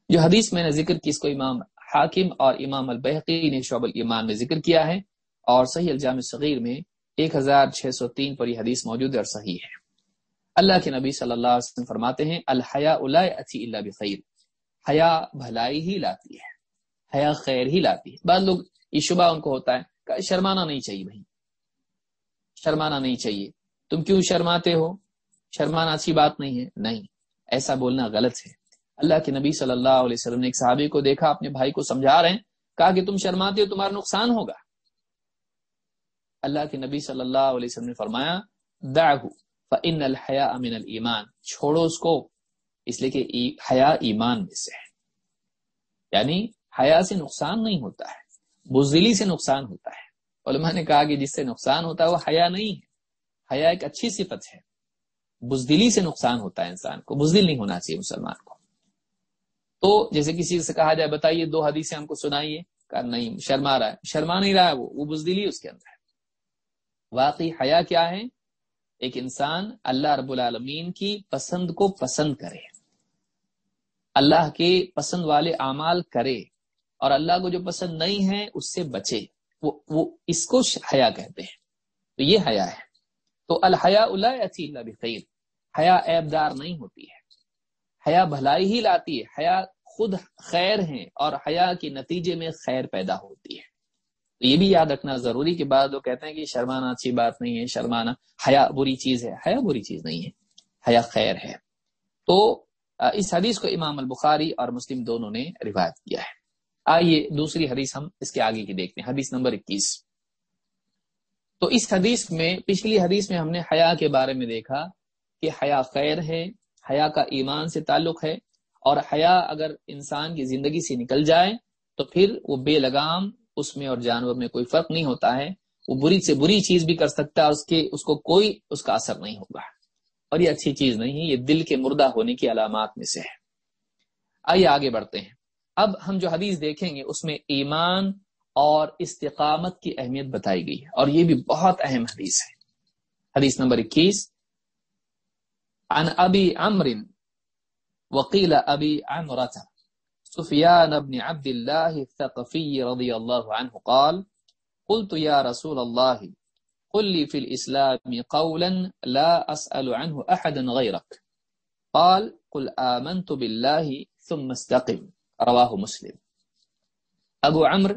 جو حدیث میں نے ذکر کی، اس کو امام حاکم اور امام البحقی نے شعب الایمان میں ذکر کیا ہے اور صحیح الجام صغیر میں ایک ہزار چھ سو تین پر یہ حدیث موجود ہے اور صحیح ہے۔ اللہ کے نبی صلی اللہ علیہ وسلم فرماتے ہیں الحیا اچھی اللہ بخیر۔ حیا بھلائی ہی لاتی ہے حیا خیر ہی لاتی ہے۔ بعض لوگ یہ شبہ ان کو ہوتا ہے کہ شرمانا نہیں چاہیے بھائی، شرمانا نہیں چاہیے۔ تم کیوں شرماتے ہو؟ شرمانا اچھی بات نہیں ہے، نہیں، ایسا بولنا غلط ہے۔ اللہ کے نبی صلی اللہ علیہ وسلم نے ایک صحابی کو دیکھا، اپنے بھائی کو سمجھا رہے ہیں، کہا کہ تم شرماتے ہو، تمہارا نقصان ہوگا۔ اللہ کے نبی صلی اللہ علیہ وسلم نے فرمایا فإن الحیا امن المان چھوڑو اس کو، اس لیے کہ حیا ایمان میں سے ہے۔ یعنی حیا سے نقصان نہیں ہوتا ہے، بزدلی سے نقصان ہوتا ہے۔ علماء نے کہا کہ جس سے نقصان ہوتا ہے، وہ حیا نہیں ہے۔ حیا ایک اچھی صفت ہے۔ بزدلی سے نقصان ہوتا ہے انسان کو، بزدل نہیں ہونا چاہیے مسلمان کو۔ تو جیسے کسی سے کہا جائے بتائیے، دو حدیثیں ہم کو سنائیے کہا نہیں، شرما رہا ہے۔ شرما نہیں رہا ہے وہ بزدلی اس کے اندر۔ ہے واقعی حیا کیا ہے؟ ایک انسان اللہ رب العالمین کی پسند کو پسند کرے، اللہ کے پسند والے اعمال کرے، اور اللہ کو جو پسند نہیں ہے اس سے بچے۔ وہ وہ اس کو حیا کہتے ہیں۔ تو یہ حیا ہے۔ تو الحیا اللہ اچھی اللہ بخیر۔ حیا ایبدار نہیں ہوتی ہے۔ حیا بھلائی ہی لاتی ہے۔ حیا خود خیر ہیں اور حیا کے نتیجے میں خیر پیدا ہوتی ہے۔ تو یہ بھی یاد رکھنا ضروری کے بعد وہ کہتے ہیں کہ شرمانا اچھی بات نہیں ہے، شرمانا حیا بری چیز ہے۔ حیا بری چیز نہیں ہے، حیا خیر ہے۔ تو اس حدیث کو امام البخاری اور مسلم دونوں نے روایت کیا ہے۔ آئیے دوسری حدیث ہم اس کے آگے کی دیکھتے ہیں۔ حدیث نمبر اکیس۔ تو اس حدیث میں، پچھلی حدیث میں ہم نے حیا کے بارے میں دیکھا کہ حیا خیر ہے حیا کا ایمان سے تعلق ہے اور حیا اگر انسان کی زندگی سے نکل جائے تو پھر وہ بے لگام اس میں اور جانور میں کوئی فرق نہیں ہوتا ہے۔ وہ بری سے بری چیز بھی کر سکتا ہے، اس کے، اس کو کوئی، اس کا اثر نہیں ہوگا۔ اور یہ اچھی چیز نہیں ہے یہ دل کے مردہ ہونے کی علامات میں سے ہے۔ آئیے آگے بڑھتے ہیں۔ اب ہم جو حدیث دیکھیں گے، اس میں ایمان اور استقامت کی اہمیت بتائی گئی ہے اور یہ بھی بہت اہم حدیث ہے۔ حدیث نمبر اکیس۔ عن ابی عمر وقیل ابی عمرتا سفيان بن عبد الله الثقفي رضي الله عنه قال، قلت يا رسول الله، قل لي في الإسلام قولا لا أسأل عنه أحدا غيرك. قال، قل آمنت بالله ثم استقم. رواہ مسلم. ابو عمر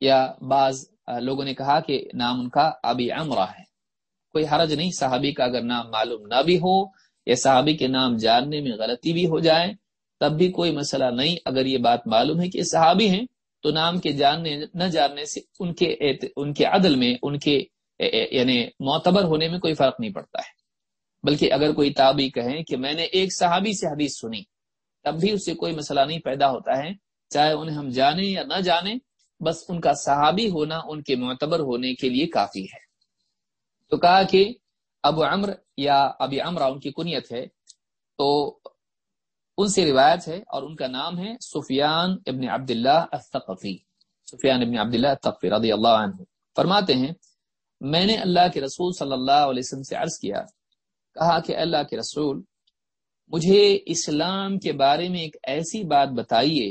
یا بعض لوگوں نے کہا کہ نام ان کا ابی عمرہ ہے۔ کوئی حرج نہیں، صحابی کا اگر نام معلوم نہ بھی ہو یا صحابی کے نام جاننے میں غلطی بھی ہو جائے، تب بھی کوئی مسئلہ نہیں۔ اگر یہ بات معلوم ہے کہ صحابی ہیں، تو نام کے جاننے، نہ جاننے سے ان کے ان کے عدل میں، ان کے یعنی معتبر ہونے میں کوئی فرق نہیں پڑتا ہے۔ بلکہ اگر کوئی تابی کہیں کہ میں نے ایک صحابی سے حدیث سنی، تب بھی اس سے کوئی مسئلہ نہیں پیدا ہوتا ہے۔ چاہے انہیں ہم جانیں یا نہ جانیں، بس ان کا صحابی ہونا، ان کے معتبر ہونے کے لیے کافی ہے۔ تو کہا کہ ابو عمر یا ابی عمرہ ان کی کنیت ہے، تو ان سے روایت ہے اور ان کا نام ہے سفیان ابن عبداللہ الثقفی۔ سفیان ابن عبداللہ الثقفی رضی اللہ عنہ۔ فرماتے ہیں، میں نے اللہ کے رسول صلی اللہ علیہ وسلم سے عرض کیا، کہا کہ اللہ کے رسول، مجھے اسلام کے بارے میں ایک ایسی بات بتائیے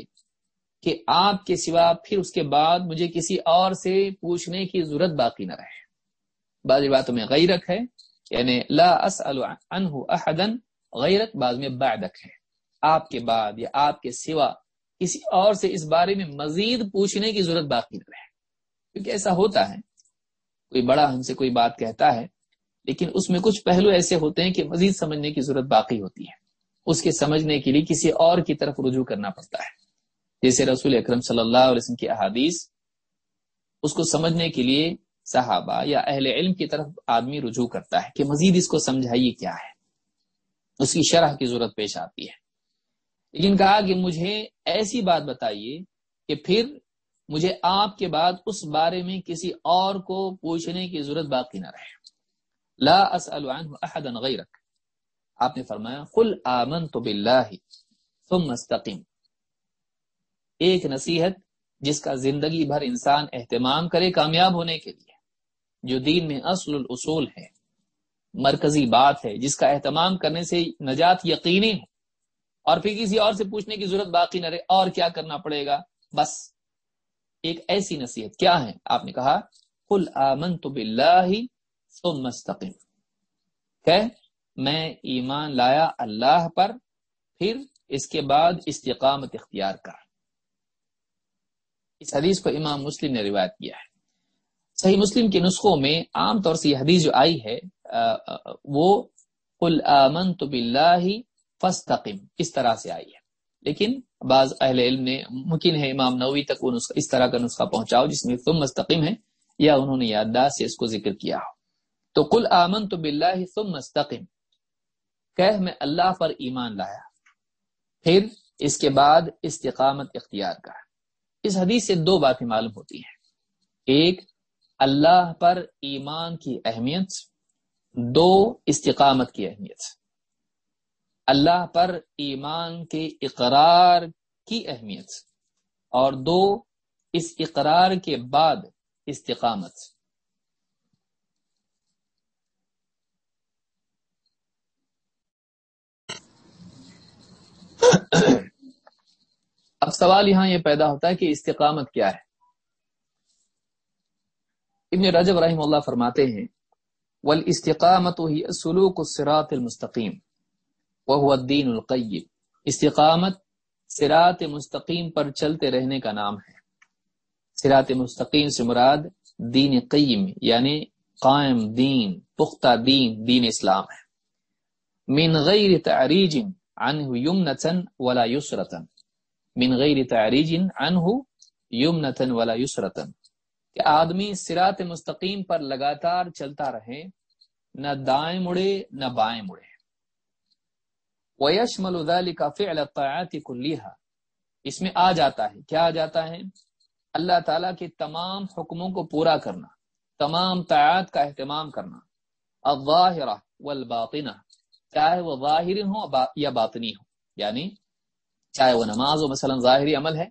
کہ آپ کے سوا پھر اس کے بعد مجھے کسی اور سے پوچھنے کی ضرورت باقی نہ رہے۔ بعض باتوں میں غیرت ہے یعنی لا اسأل عنہ احدا غیرت بعض میں بعدک ہے۔ آپ کے بعد یا آپ کے سوا کسی اور سے اس بارے میں مزید پوچھنے کی ضرورت باقی نہ رہے۔ کیونکہ ایسا ہوتا ہے۔ کوئی بڑا ہم سے کوئی بات کہتا ہے، لیکن اس میں کچھ پہلو ایسے ہوتے ہیں کہ مزید سمجھنے کی ضرورت باقی ہوتی ہے۔ اس کے سمجھنے کے لیے کسی اور کی طرف رجوع کرنا پڑتا ہے۔ جیسے رسول اکرم صلی اللہ علیہ وسلم کی احادیث، اس کو سمجھنے کے لیے صحابہ یا اہل علم کی طرف آدمی رجوع کرتا ہے کہ مزید اس کو سمجھائیے کیا ہے۔ اس کی شرح کی ضرورت پیش آتی ہے۔ لیکن کہا کہ مجھے ایسی بات بتائیے کہ پھر مجھے آپ کے بعد اس بارے میں کسی اور کو پوچھنے کی ضرورت باقی نہ رہے۔ لا اسأل عنہ احدا غیرک۔ آپ نے فرمایا، قل آمنت باللہ ثم استقیم ایک نصیحت جس کا زندگی بھر انسان اہتمام کرے کامیاب ہونے کے لیے۔ جو دین میں اصل الاصول ہے، مرکزی بات ہے، جس کا اہتمام کرنے سے نجات یقینی ہے اور پھر کسی اور سے پوچھنے کی ضرورت باقی نہ رہے، اور کیا کرنا پڑے گا؟ بس۔ ایک ایسی نصیحت کیا ہے؟ آپ نے کہا کل آمن تو مستقم کہ میں ایمان لایا اللہ پر، پھر اس کے بعد استقامت اختیار کر۔ اس حدیث کو امام مسلم نے روایت کیا ہے۔ صحیح مسلم کے نسخوں میں عام طور سے یہ حدیث جو آئی ہے وہ قل آمنت باللہ فاستقم، اس طرح سے آئی ہے۔ لیکن بعض اہل علم نے ممکن ہے امام نوی تک وہ نسخہ، اس طرح کا نسخہ پہنچاؤ جس میں تم مستقم ہے، یا انہوں نے یادداشت سے اس کو ذکر کیا ہو۔ تو کل آمن تو بلّہ ثم مستقم کہ میں اللہ پر ایمان لایا۔ پھر اس کے بعد استقامت اختیار کر اس حدیث سے دو باتیں معلوم ہوتی ہیں۔ ایک اللہ پر ایمان کی اہمیت، دو استقامت کی اہمیت۔ اللہ پر ایمان کے اقرار کی اہمیت اور دو اس اقرار کے بعد استقامت۔ اب سوال یہاں یہ پیدا ہوتا ہے کہ استقامت کیا ہے۔ ابن رجب رحم اللہ فرماتے ہیں ول استقامت ہی سلوک السراط المستقیم وہ الدین القیم استقامت سرات مستقیم پر چلتے رہنے کا نام ہے۔ سرات مستقیم سے مراد دین قیم یعنی قائم دین، پختہ دین دین اسلام ہے۔ من غیر تعریج عنہ یمنتن ولا یسرتن من غیر تعریج عنہ یمنتن ولا یسرتن کہ آدمی سرات مستقیم پر لگاتار چلتا رہے، نہ دائیں مڑے، نہ بائیں مڑے۔ ویشمل ذلك فعل الطاعات كلها۔ اس میں آ جاتا ہے۔ کیا آ جاتا ہے؟ اللہ تعالی کے تمام حکموں کو پورا کرنا، تمام طاعات کا اہتمام کرنا۔ الظاہرہ والباطنہ۔ چاہے وہ ظاہری ہو یا باطنی ہو یعنی چاہے وہ نماز ہو، مثلا ظاہری عمل ہے،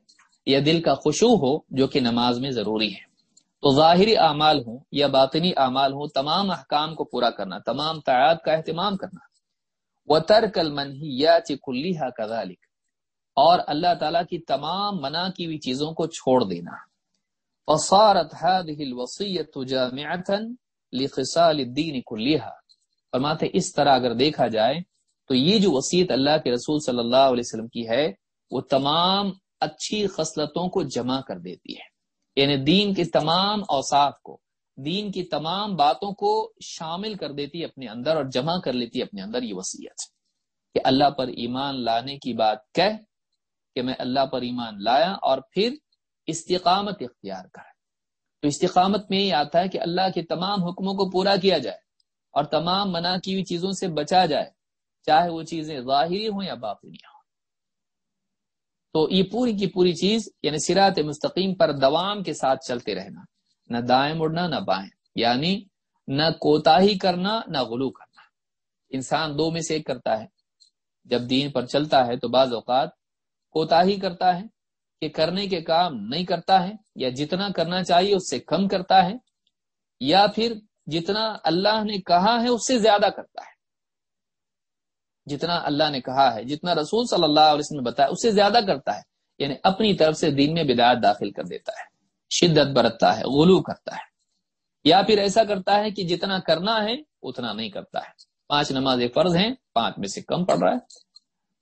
یا دل کا خوشو ہو، جو کہ نماز میں ضروری ہے۔ تو ظاہری اعمال ہوں یا باطنی اعمال ہوں، تمام احکام کو پورا کرنا، تمام تعداد کا اہتمام کرنا۔ و ترک المنحیات کلیہ کذالک اور اللہ تعالیٰ کی تمام منع کی ہوئی چیزوں کو چھوڑ دینا۔ فصارت هذه الوصیت لخصال الدین کلیہ فرماتے، اس طرح اگر دیکھا جائے تو یہ جو وسیعت اللہ کے رسول صلی اللہ علیہ وسلم کی ہے، وہ تمام اچھی خصلتوں کو جمع کر دیتی ہے۔ یعنی دین کے تمام اوصاف کو، دین کی تمام باتوں کو شامل کر دیتی اپنے اندر اور جمع کر لیتی اپنے اندر یہ وسیعت کہ اللہ پر ایمان لانے کی بات کہہ کہ میں اللہ پر ایمان لایا اور پھر استقامت اختیار کر تو استقامت میں یہ آتا ہے کہ اللہ کے تمام حکموں کو پورا کیا جائے اور تمام منع کی ہوئی چیزوں سے بچا جائے، چاہے وہ چیزیں ظاہری ہوں یا باطنی ہوں۔ تو یہ پوری کی پوری چیز یعنی سرات مستقیم پر دوام کے ساتھ چلتے رہنا، نہ دائیں مڑنا، نہ بائیں یعنی نہ کوتا ہی کرنا، نہ غلو کرنا۔ انسان دو میں سے ایک کرتا ہے۔ جب دین پر چلتا ہے تو بعض اوقات کوتا ہی کرتا ہے کہ کرنے کے کام نہیں کرتا ہے یا جتنا کرنا چاہیے اس سے کم کرتا ہے یا پھر جتنا اللہ نے کہا ہے اس سے زیادہ کرتا ہے۔ جتنا اللہ نے کہا ہے، جتنا رسول صلی اللہ علیہ وسلم نے بتایا، اس سے زیادہ کرتا ہے۔ یعنی اپنی طرف سے دین میں بدایت داخل کر دیتا ہے۔ شدت برتتا ہے، غلو کرتا ہے۔ یا پھر ایسا کرتا ہے کہ جتنا کرنا ہے، اتنا نہیں کرتا ہے۔ پانچ نماز فرض ہیں، پانچ میں سے کم پڑ رہا ہے۔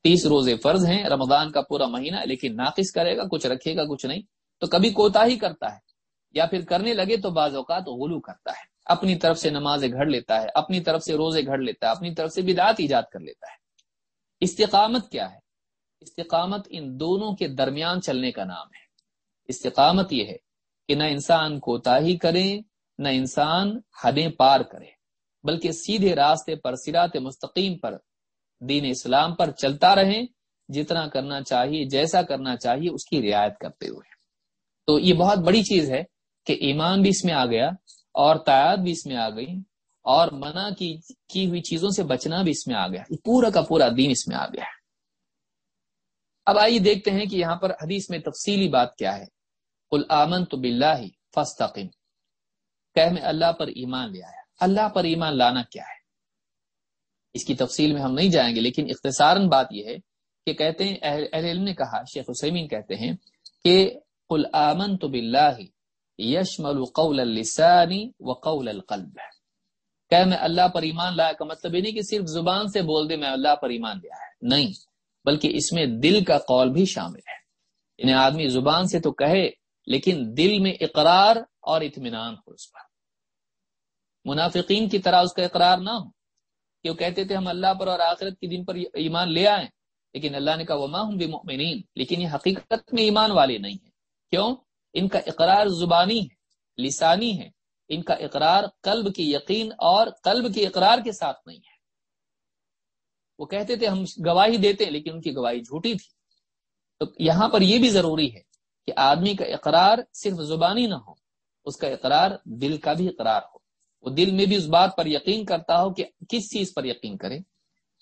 تیس روزے فرض ہیں، رمضان کا پورا مہینہ، لیکن ناقص کرے گا، کچھ رکھے گا، کچھ نہیں۔ تو کبھی کوتا ہی کرتا ہے۔ یا پھر کرنے لگے تو بعض اوقات غلو کرتا ہے۔ اپنی طرف سے نمازیں گھڑ لیتا ہے، اپنی طرف سے روزے گھڑ لیتا ہے، اپنی طرف سے بدعت ایجاد کر لیتا ہے۔ استقامت کیا ہے؟ استقامت ان دونوں کے درمیان چلنے کا نام ہے۔ استقامت یہ ہے کہ نہ انسان کوتا ہی کرے نہ انسان حدیں پار کرے، بلکہ سیدھے راستے پر سرات مستقیم پر، دین اسلام پر چلتا رہے جتنا کرنا چاہیے، جیسا کرنا چاہیے، اس کی رعایت کرتے ہوئے۔ تو یہ بہت بڑی چیز ہے کہ ایمان بھی اس میں آ گیا اور تعداد بھی اس میں آ گئی اور منع کی کی ہوئی چیزوں سے بچنا بھی اس میں آ گیا پورا کا پورا دین اس میں آ گیا ہے۔ اب آئیے دیکھتے ہیں کہ یہاں پر حدیث میں تفصیلی بات کیا ہے۔ کل آمن تو بلّہ ہی فستقم کہ میں اللہ پر ایمان لے آیا۔ اللہ پر ایمان لانا کیا ہے؟ اس کی تفصیل میں ہم نہیں جائیں گے، لیکن اختصاراً بات یہ ہے کہ کہتے ہیں، اہل علم نے کہا، شیخ حسین کہتے ہیں کہ قل آمن تو بلّہ یشمل قول السانی و قول القلب. کہ میں اللہ پر ایمان لایا کا مطلب یہ نہیں کہ صرف زبان سے بول دے میں اللہ پر ایمان لیا ہے۔ نہیں، بلکہ اس میں دل کا قول بھی شامل ہے۔ یعنی آدمی زبان سے تو کہے، لیکن دل میں اقرار اور اطمینان ہو اس پر۔ منافقین کی طرح اس کا اقرار نہ ہو۔ کہ وہ کہتے تھے ہم اللہ پر اور آخرت کے دن پر ایمان لے آئے؟ لیکن اللہ نے کہا وہ ہوں بھی لیکن یہ حقیقت میں ایمان والے نہیں ہیں۔ کیوں؟ ان کا اقرار زبانی ہے لسانی ہے۔ ان کا اقرار قلب کی یقین اور قلب کے اقرار کے ساتھ نہیں ہے۔ وہ کہتے تھے ہم گواہی دیتے لیکن ان کی گواہی جھوٹی تھی۔ تو یہاں پر یہ بھی ضروری ہے کہ آدمی کا اقرار صرف زبانی نہ ہو، اس کا اقرار دل کا بھی اقرار ہو۔ وہ دل میں بھی اس بات پر یقین کرتا ہو کہ کس چیز پر یقین کرے۔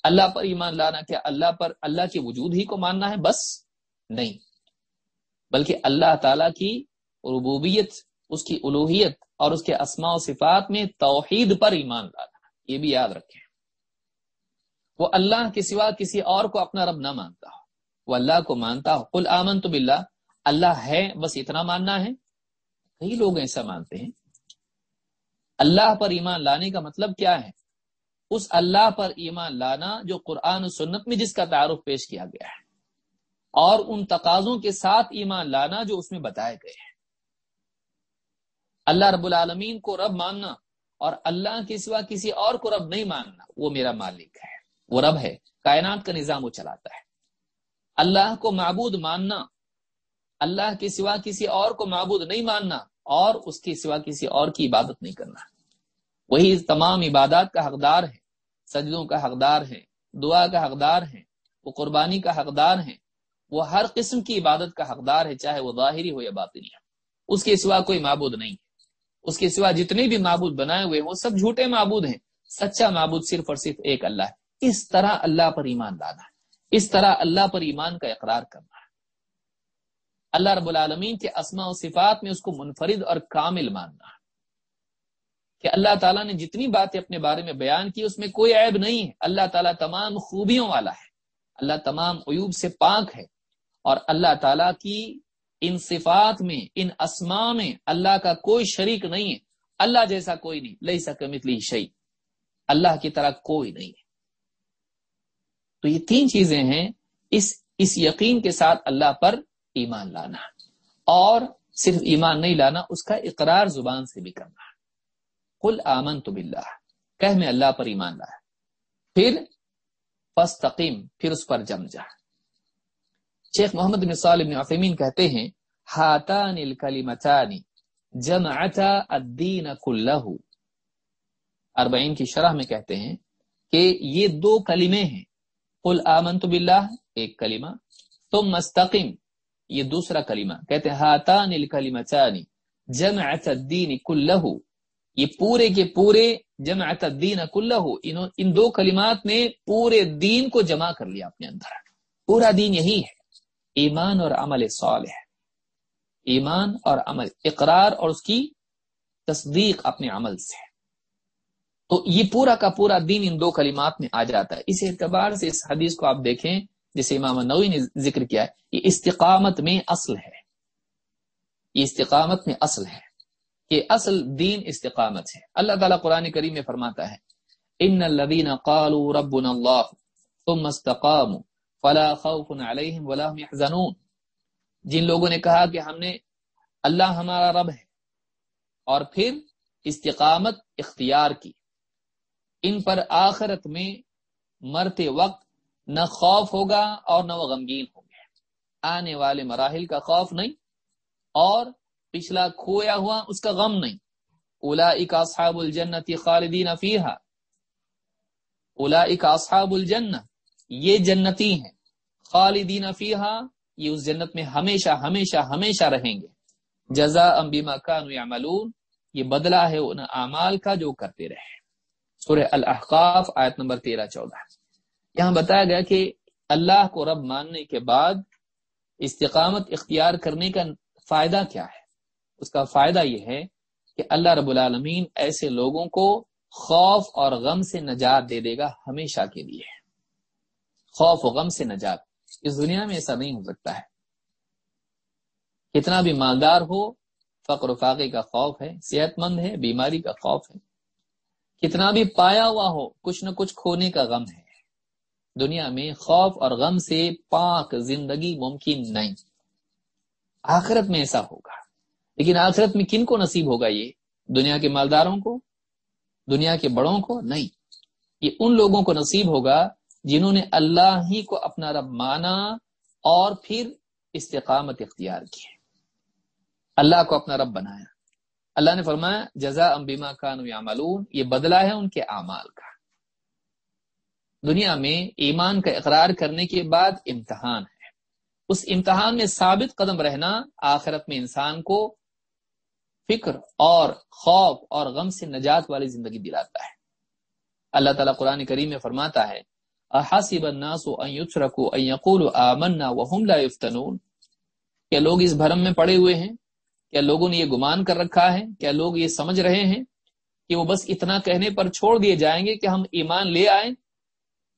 اللہ پر ایمان لانا کیا؟ اللہ پر، اللہ کے وجود ہی کو ماننا ہے؟ بس نہیں۔ بلکہ اللہ تعالی کی ربوبیت، اس کی الوحیت اور اس کے اسماء و صفات میں توحید پر ایمان لانا، یہ بھی یاد رکھیں۔ وہ اللہ کے سوا کسی اور کو اپنا رب نہ مانتا ہو۔ وہ اللہ کو مانتا ہو۔ کل آمن تو بلّہ اللہ ہے، بس اتنا ماننا ہے۔ کئی لوگ ایسا مانتے ہیں۔ اللہ پر ایمان لانے کا مطلب کیا ہے؟ اس اللہ پر ایمان لانا جو قرآن و سنت میں جس کا تعارف پیش کیا گیا ہے۔ اور ان تقاضوں کے ساتھ ایمان لانا جو اس میں بتائے گئے ہیں۔ اللہ رب العالمین کو رب ماننا اور اللہ کے سوا کسی اور کو رب نہیں ماننا، وہ میرا مالک ہے۔ وہ رب ہے، کائنات کا نظام وہ چلاتا ہے۔ اللہ کو معبود ماننا، اللہ کے سوا کسی اور کو معبود نہیں ماننا اور اس کے سوا کسی اور کی عبادت نہیں کرنا۔ وہی تمام عبادات کا حقدار ہے، سجدوں کا حقدار ہے، دعا کا حقدار ہے، وہ قربانی کا حقدار ہے وہ ہر قسم کی عبادت کا حقدار ہے، چاہے وہ ظاہری ہو یا باطنی۔ ہو اس کے سوا کوئی معبود نہیں۔ اس کے سوا جتنے بھی معبود بنائے ہوئے وہ سب جھوٹے معبود ہیں۔ سچا معبود صرف اور صرف ایک اللہ ہے۔ اس طرح اللہ پر ایمان لانا اس طرح اللہ پر ایمان کا اقرار کرنا اللہ رب العالمین کے اسماء و صفات میں اس کو منفرد اور کامل ماننا کہ اللہ تعالیٰ نے جتنی باتیں اپنے بارے میں بیان کی، اس میں کوئی عیب نہیں ہے۔ اللہ تعالیٰ تمام خوبیوں والا ہے۔ اللہ تمام عیوب سے پاک ہے۔ اور اللہ تعالیٰ کی ان صفات میں، ان اسما میں اللہ کا کوئی شریک نہیں ہے۔ اللہ جیسا کوئی نہیں لئی سکمتلی شعی اللہ کی طرح کوئی نہیں ہے۔ تو یہ تین چیزیں ہیں اس اس یقین کے ساتھ اللہ پر ایمان لانا۔ اور صرف ایمان نہیں لانا، اس کا اقرار زبان سے بھی کرنا۔ کل آمن تو بلّہ کہ میں اللہ پر ایمان لایا۔ پھر فستقیم پھر اس پر جم جا۔ شیخ محمد بن صالح بن عثیمین کہتے ہیں، ہاتان الکلمتان جمعتا الدین کلہ اربعین کی شرح میں کہتے ہیں کہ یہ دو کلمے ہیں۔ قل آمنت باللہ، ایک کلمہ، ثم مستقم یہ دوسرا کلمہ۔ کہتے ہیں، ہاتان الکلمتان جمعت الدین کلہ یہ پورے کے پورے جمعت الدین کلہ ان دو کلمات نے پورے دین کو جمع کر لیا اپنے اندر۔ پورا دین یہی ہے۔ ایمان اور عمل صالح۔ ایمان اور عمل، اقرار اور اس کی تصدیق اپنے عمل سے۔ تو یہ پورا کا پورا دین ان دو کلمات میں آ جاتا ہے۔ اس اعتبار سے اس حدیث کو آپ دیکھیں، جسے امام نوی نے ذکر کیا ہے، یہ استقامت میں اصل ہے۔ یہ استقامت میں اصل ہے کہ اصل دین استقامت ہے۔ اللہ تعالیٰ قرآن کریم میں فرماتا ہے، ان الذين قالوا ربنا الله ثم استقاموا فلا خوف عليهم ولا هم يحزنون۔ جن لوگوں نے کہا کہ ہم نے اللہ ہمارا رب ہے، اور پھر استقامت اختیار کی۔ ان پر آخرت میں مرتے وقت نہ خوف ہوگا اور نہ وہ غمگین ہوں گے۔ آنے والے مراحل کا خوف نہیں، اور پچھلا کھویا ہوا اس کا غم نہیں۔ اولا اصحاب الجنت خالدین فیحا اولا اصحاب الجن یہ جنتی ہیں۔ خالدین فیحا یہ اس جنت میں ہمیشہ ہمیشہ ہمیشہ رہیں گے۔ جزا امبیما کانو یعملون، یہ بدلہ ہے ان اعمال کا جو کرتے رہے۔ سورہ الاحقاف، آیت نمبر تیرہ، چودہ۔ یہاں بتایا گیا کہ اللہ کو رب ماننے کے بعد استقامت اختیار کرنے کا فائدہ کیا ہے۔ اس کا فائدہ یہ ہے کہ اللہ رب العالمین ایسے لوگوں کو خوف اور غم سے نجات دے دے گا ہمیشہ کے لیے۔ خوف و غم سے نجات۔ اس دنیا میں ایسا نہیں ہو سکتا ہے۔ کتنا بھی مالدار ہو، فقر و فاقے کا خوف ہے، صحت مند ہے، بیماری کا خوف ہے۔ کتنا بھی پایا ہوا ہو، کچھ نہ کچھ کھونے کا غم ہے۔ دنیا میں خوف اور غم سے پاک زندگی ممکن نہیں۔ آخرت میں ایسا ہوگا۔ لیکن آخرت میں کن کو نصیب ہوگا یہ؟ دنیا کے مالداروں کو؟ دنیا کے بڑوں کو؟ نہیں۔ یہ ان لوگوں کو نصیب ہوگا جنہوں نے اللہ ہی کو اپنا رب مانا اور پھر استقامت اختیار کی اللہ کو اپنا رب بنایا۔ اللہ نے فرمایا جزا امبیما خان یعملون، یہ بدلہ ہے ان کے اعمال کا۔ دنیا میں ایمان کا اقرار کرنے کے بعد امتحان ہے۔ اس امتحان میں ثابت قدم رہنا آخرت میں انسان کو فکر اور خوف اور غم سے نجات والی زندگی دلاتا ہے۔ اللہ تعالیٰ قرآن کریم میں فرماتا ہے احاسب الناس ان يتركوا ان يقولوا آمنا وهم لا يفتنون؟ کیا لوگ اس بھرم میں پڑے ہوئے ہیں؟ کیا لوگوں نے یہ گمان کر رکھا ہے؟ کیا لوگ یہ سمجھ رہے ہیں کہ وہ بس اتنا کہنے پر چھوڑ دیے جائیں گے کہ ہم ایمان لے آئیں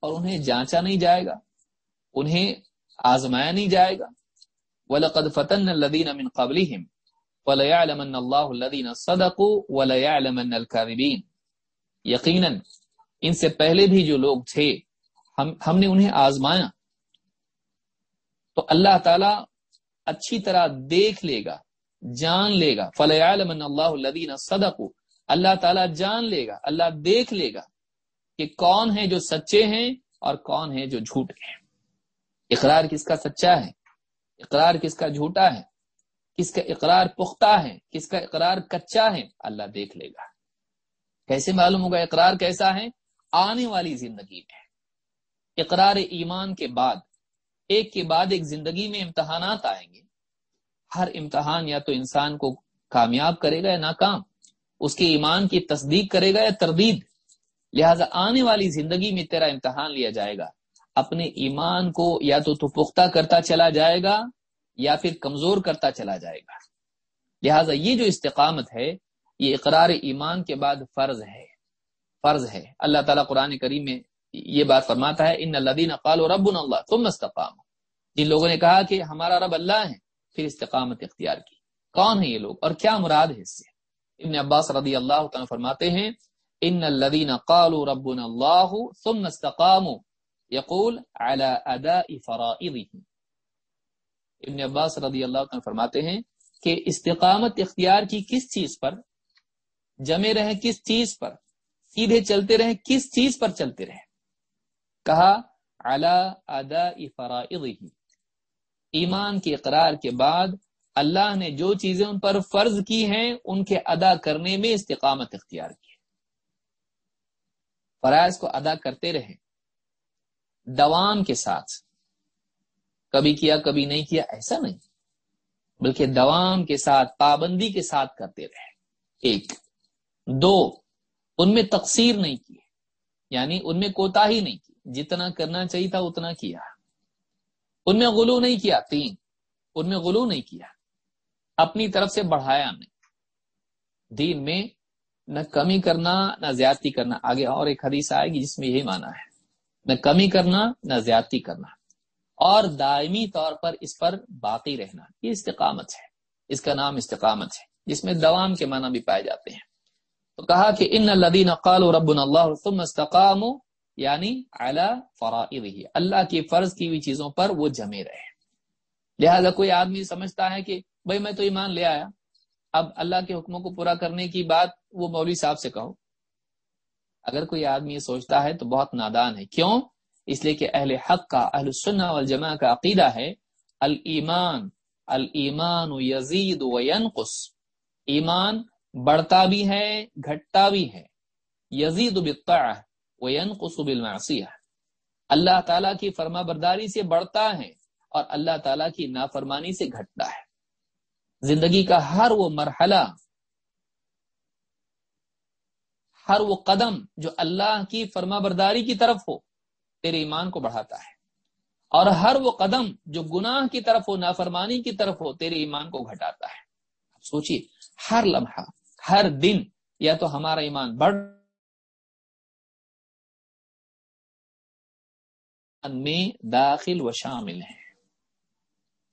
اور انہیں جانچا نہیں جائے گا؟ انہیں آزمایا نہیں جائے گا؟ وَلَقَدْ فَتَنَّ الَّذِينَ مِن قَبْلِهِمْ وَلَيَعْلَمَنَّ اللَّهُ الَّذِينَ صَدَقُوا وَلَيَعْلَمَنَّ الْكَاذِبِينَ۔ یقیناً ان سے پہلے بھی جو لوگ تھے ہم ہم نے انہیں آزمایا۔ تو اللہ تعالی اچھی طرح دیکھ لے گا، جان لے گا۔ فلیال اللہ صدق اللہ تعالیٰ جان لے گا، اللہ دیکھ لے گا کہ کون ہے جو سچے ہیں اور کون ہے جو جھوٹے ہیں۔ اقرار کس کا سچا ہے؟ اقرار کس کا جھوٹا ہے؟ کس کا اقرار پختہ ہے؟ کس کا اقرار کچا ہے؟ اللہ دیکھ لے گا۔ کیسے معلوم ہوگا اقرار کیسا ہے؟ آنے والی زندگی میں۔ اقرار ایمان کے بعد، ایک کے بعد ایک زندگی میں امتحانات آئیں گے۔ ہر امتحان یا تو انسان کو کامیاب کرے گا یا ناکام، اس کے ایمان کی تصدیق کرے گا یا تردید۔ لہذا آنے والی زندگی میں تیرا امتحان لیا جائے گا۔ اپنے ایمان کو یا تو تو پختہ کرتا چلا جائے گا یا پھر کمزور کرتا چلا جائے گا۔ لہذا یہ جو استقامت ہے، یہ اقرار ایمان کے بعد فرض ہے۔ فرض ہے۔ اللہ تعالیٰ قرآن کریم میں یہ بات فرماتا ہے ان اللہ قال و رب اللہ تم استقام جن لوگوں نے کہا کہ ہمارا رب اللہ ہے، پھر استقامت اختیار کی۔ کون ہے یہ لوگ؟ اور کیا مراد ہے اس سے؟ ابن عباس رضی اللہ تعالیٰ فرماتے ہیں ان الذين قالوا ربنا الله ثم استقاموا يقول على اداء فرائضه ابن عباس رضی اللہ عنہ فرماتے ہیں کہ استقامت اختیار کی کس چیز پر؟ جمے رہے کس چیز پر؟ سیدھے چلتے رہے کس چیز پر چلتے رہے کہا اعلی ادا فرائض ایمان کے اقرار کے بعد اللہ نے جو چیزیں ان پر فرض کی ہیں، ان کے ادا کرنے میں استقامت اختیار کی۔ فرائض کو ادا کرتے رہے۔ دوام کے ساتھ۔ کبھی کیا، کبھی نہیں کیا، ایسا نہیں۔ بلکہ دوام کے ساتھ، پابندی کے ساتھ کرتے رہے۔ ایک۔ دو۔ ان میں تقسیر نہیں کی۔ یعنی ان میں کوتا ہی نہیں کی۔ جتنا کرنا چاہیے تھا اتنا کیا۔ ان میں غلو نہیں کیا، تین۔ ان میں غلو نہیں کیا۔ اپنی طرف سے بڑھایا نہیں دین میں نہ کمی کرنا، نہ زیادتی کرنا۔ آگے اور ایک حدیث آئے گی جس میں یہی مانا ہے۔ نہ کمی کرنا، نہ زیادتی کرنا۔ اور دائمی طور پر اس پر باقی رہنا۔ یہ استقامت ہے۔ اس کا نام استقامت ہے۔ جس میں دوام کے معنی بھی پائے جاتے ہیں۔ تو کہا کہ ان الدین اقال و رب اللہ ثم استقام یعنی اعلی فرائض اللہ کی فرض کی ہوئی چیزوں پر وہ جمے رہے۔ لہذا کوئی آدمی سمجھتا ہے کہ بھائی میں تو ایمان لے آیا، اب اللہ کے حکموں کو پورا کرنے کی بات وہ مولوی صاحب سے کہو۔ اگر کوئی آدمی یہ سوچتا ہے تو بہت نادان ہے۔ کیوں؟ اس لیے کہ اہل حق کا، اہل سنہ والجماع کا عقیدہ ہے المان المان یزید و ینقص۔ ایمان بڑھتا بھی ہے، گھٹتا بھی ہے۔ یزید و ینقص بالمعصیہ اللہ تعالیٰ کی فرما برداری سے بڑھتا ہے اور اللہ تعالیٰ کی نافرمانی سے گھٹتا ہے۔ زندگی کا ہر وہ مرحلہ، ہر وہ قدم جو اللہ کی فرما برداری کی طرف ہو، تیرے ایمان کو بڑھاتا ہے۔ اور ہر وہ قدم جو گناہ کی طرف ہو، نافرمانی کی طرف ہو، تیرے ایمان کو گھٹاتا ہے۔ سوچیے، ہر لمحہ، ہر دن یا تو ہمارا ایمان بڑھ میں داخل و شامل ہے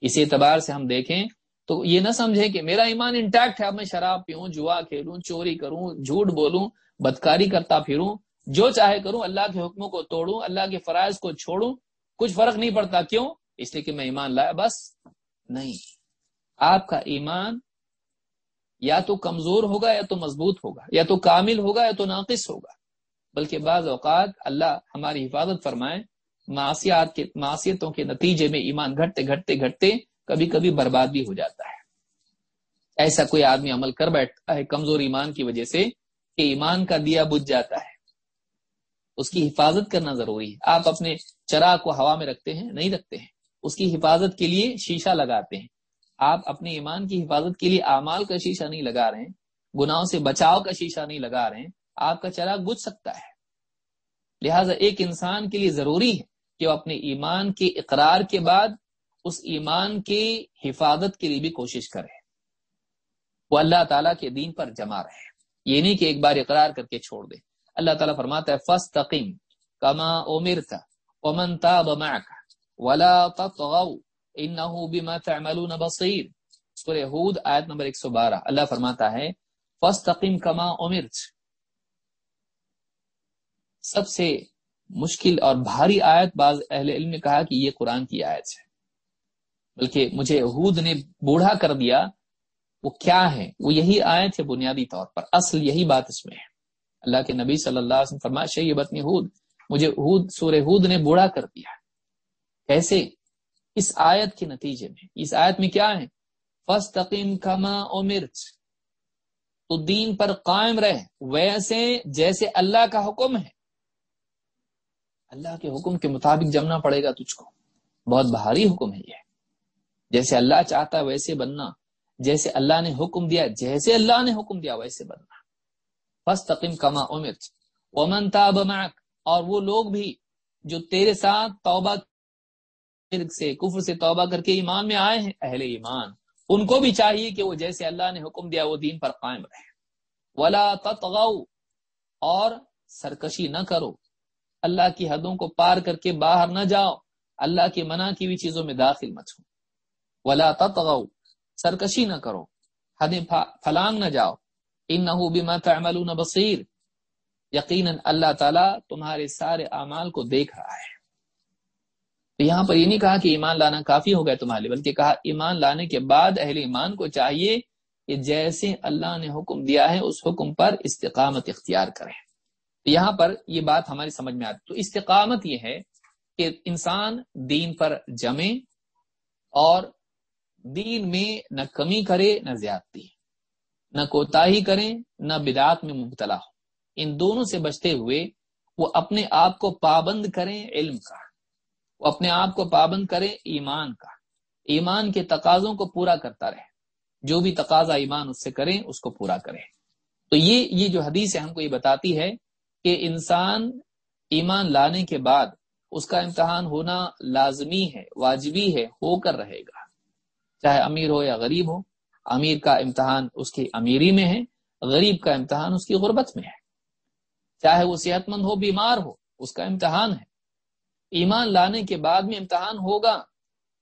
اس اعتبار سے ہم دیکھیں تو یہ نہ سمجھے کہ میرا ایمان انٹیکٹ ہے، اب میں شراب پیوں، جوا کھیلوں، چوری کروں، جھوٹ بولوں، بدکاری کرتا پھروں، جو چاہے کروں، اللہ کے حکموں کو توڑوں، اللہ کے فرائض کو چھوڑوں، کچھ فرق نہیں پڑتا۔ کیوں؟ اس لیے کہ میں ایمان لایا، بس نہیں۔ آپ کا ایمان یا تو کمزور ہوگا یا تو مضبوط ہوگا، یا تو کامل ہوگا یا تو ناقص ہوگا، بلکہ بعض اوقات اللہ ہماری حفاظت فرمائے معاشیات کے معاشیتوں کے نتیجے میں ایمان گھٹتے گھٹتے گھٹتے کبھی کبھی برباد بھی ہو جاتا ہے۔ ایسا کوئی آدمی عمل کر بیٹھتا ہے کمزور ایمان کی وجہ سے کہ ایمان کا دیا بجھ جاتا ہے۔ اس کی حفاظت کرنا ضروری ہے۔ آپ اپنے چراغ کو ہوا میں رکھتے ہیں، نہیں رکھتے ہیں۔ اس کی حفاظت کے لیے شیشہ لگاتے ہیں۔ آپ اپنے ایمان کی حفاظت کے لیے اعمال کا شیشہ نہیں لگا رہے ہیں، گناہوں سے بچاؤ کا شیشہ نہیں لگا رہے ہیں۔ آپ کا چراغ بجھ سکتا ہے۔ لہذا ایک انسان کے لیے ضروری ہے کہ وہ اپنے ایمان کے اقرار کے بعد اس ایمان کی حفاظت کے لیے بھی کوشش کرے۔ وہ اللہ تعالیٰ کے دین پر جمع رہے۔ یہ نہیں کہ ایک بار اقرار کر کے چھوڑ دے۔ اللہ تعالیٰ فرماتا ہے فس تقیم کما امرتا ومن تاب معك ولا تطغوا انه بما تعملون بصير سورہ ہود آیت نمبر 112 اللہ فرماتا ہے، فاستقم کما امرت۔ سب سے مشکل اور بھاری آیت بعض اہل علم نے کہا کہ یہ قرآن کی آیت ہے۔ بلکہ مجھے ہود نے بوڑھا کر دیا، وہ کیا ہے وہ یہی آیت ہے بنیادی طور پر۔ اصل یہی بات اس میں ہے۔ اللہ کے نبی صلی اللہ علیہ وسلم فرما شیبت ہود مجھے ہود سورہ ہود نے بوڑھا کر دیا۔ کیسے؟ اس آیت کے نتیجے میں۔ اس آیت میں کیا ہے؟ فستقیم کما او مرچ تو دین پر قائم رہ۔ ویسے جیسے اللہ کا حکم ہے۔ اللہ کے حکم کے مطابق جمنا پڑے گا تجھ کو۔ بہت بھاری حکم ہے یہ۔ جیسے اللہ چاہتا ہے ویسے بننا۔ جیسے اللہ نے حکم دیا، جیسے اللہ نے حکم دیا، ویسے بننا۔ فستقیم کما امرچ ومن تاب معك اور وہ لوگ بھی جو تیرے ساتھ توبہ سے، کفر سے توبہ کر کے ایمان میں آئے ہیں، اہل ایمان، ان کو بھی چاہیے کہ وہ جیسے اللہ نے حکم دیا، وہ دین پر قائم رہے۔ ولا تطغوا۔ اور سرکشی نہ کرو۔ اللہ کی حدوں کو پار کر کے باہر نہ جاؤ۔ اللہ کی منع کی بھی چیزوں میں داخل مت ہو۔ ولا تطغوا، سرکشی نہ کرو۔ حدیں پھلانگ نہ جاؤ۔ ان بما تعملون بصیر یقیناً اللہ تعالیٰ تمہارے سارے اعمال کو دیکھ رہا ہے۔ تو یہاں پر یہ نہیں کہا کہ ایمان لانا کافی ہو گیا تمہارے بلکہ کہا ایمان لانے کے بعد اہل ایمان کو چاہیے کہ جیسے اللہ نے حکم دیا ہے، اس حکم پر استقامت اختیار کرے یہاں پر یہ بات ہماری سمجھ میں آتی تو استقامت یہ ہے کہ انسان دین پر جمے اور دین میں نہ کمی کرے، نہ زیادتی۔ نہ کوتا ہی کریں نہ بدعات میں مبتلا ہو۔ ان دونوں سے بچتے ہوئے وہ اپنے آپ کو پابند کریں علم کا۔ وہ اپنے آپ کو پابند کریں ایمان کا۔ ایمان کے تقاضوں کو پورا کرتا رہے۔ جو بھی تقاضا ایمان اس سے کریں، اس کو پورا کریں۔ تو یہ یہ جو حدیث ہے، ہم کو یہ بتاتی ہے کہ انسان ایمان لانے کے بعد اس کا امتحان ہونا لازمی ہے، واجبی ہے، ہو کر رہے گا۔ چاہے امیر ہو یا غریب ہو، امیر کا امتحان اس کی امیری میں ہے، غریب کا امتحان اس کی غربت میں ہے۔ چاہے وہ صحت مند ہو، بیمار ہو، اس کا امتحان ہے۔ ایمان لانے کے بعد میں امتحان ہوگا،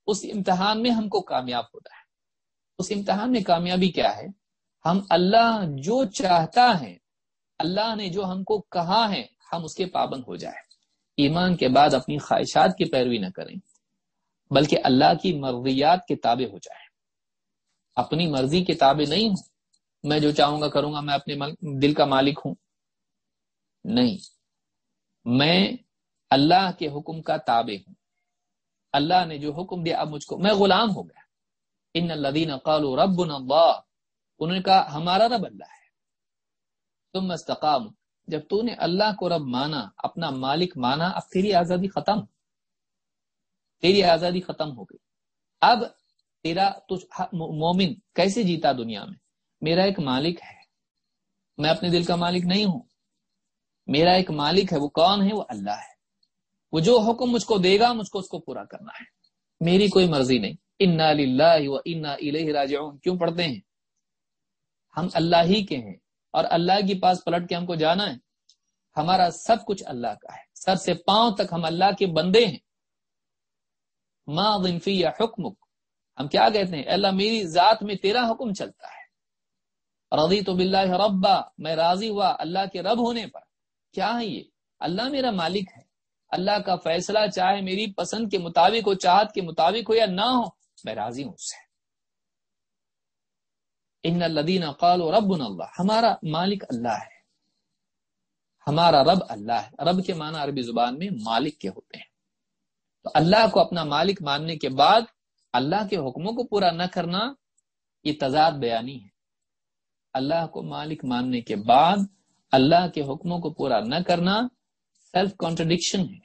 اس امتحان میں ہم کو کامیاب ہوتا ہے۔ اس امتحان میں کامیابی کیا ہے؟ ہم اللہ جو چاہتا ہے اللہ نے جو ہم کو کہا ہے، ہم اس کے پابند ہو جائے ایمان کے بعد اپنی خواہشات کی پیروی نہ کریں، بلکہ اللہ کی مرضیات کے تابع ہو جائے اپنی مرضی کے تابع نہیں ہوں، میں جو چاہوں گا کروں گا، میں اپنے دل کا مالک ہوں۔ نہیں، میں اللہ کے حکم کا تابع ہوں۔ اللہ نے جو حکم دیا، اب مجھ کو، میں غلام ہو گیا۔ ان الدین قالوا ربنا اللہ۔ انہوں نے کہا، ہمارا رب اللہ ہے۔ تم استقام جب تو نے اللہ کو رب مانا، اپنا مالک مانا، اب تیری آزادی ختم۔ تیری آزادی ختم ہو گئی۔ اب تیرا مومن کیسے جیتا دنیا میں؟ میرا ایک مالک ہے۔ میں اپنے دل کا مالک نہیں ہوں۔ میرا ایک مالک ہے، وہ کون ہے؟ وہ اللہ ہے۔ وہ جو حکم مجھ کو دے گا، مجھ کو اس کو پورا کرنا ہے۔ میری کوئی مرضی نہیں۔ انا انا راجعون۔ کیوں پڑھتے ہیں؟ ہم اللہ ہی کے ہیں۔ اور اللہ کے پاس پلٹ کے ہم کو جانا ہے۔ ہمارا سب کچھ اللہ کا ہے۔ سر سے پاؤں تک ہم اللہ کے بندے ہیں۔ ماں غنفی یا حکمک۔ ہم کیا کہتے ہیں؟ اللہ، میری ذات میں تیرا حکم چلتا ہے۔ رضی تو بلّہ ربا، میں راضی ہوا اللہ کے رب ہونے پر۔ کیا ہے یہ؟ اللہ میرا مالک ہے۔ اللہ کا فیصلہ چاہے میری پسند کے مطابق ہو، چاہت کے مطابق ہو یا نہ ہو، میں راضی ہوں اس سے۔ ان الدین قال و رب اللہ ہمارا مالک اللہ ہے۔ ہمارا رب اللہ ہے۔ رب کے معنی عربی زبان میں مالک کے ہوتے ہیں۔ تو اللہ کو اپنا مالک ماننے کے بعد اللہ کے حکموں کو پورا نہ کرنا یہ تضاد بیانی ہے۔ اللہ کو مالک ماننے کے بعد اللہ کے حکموں کو پورا نہ کرنا سیلف کانٹرڈکشن ہے۔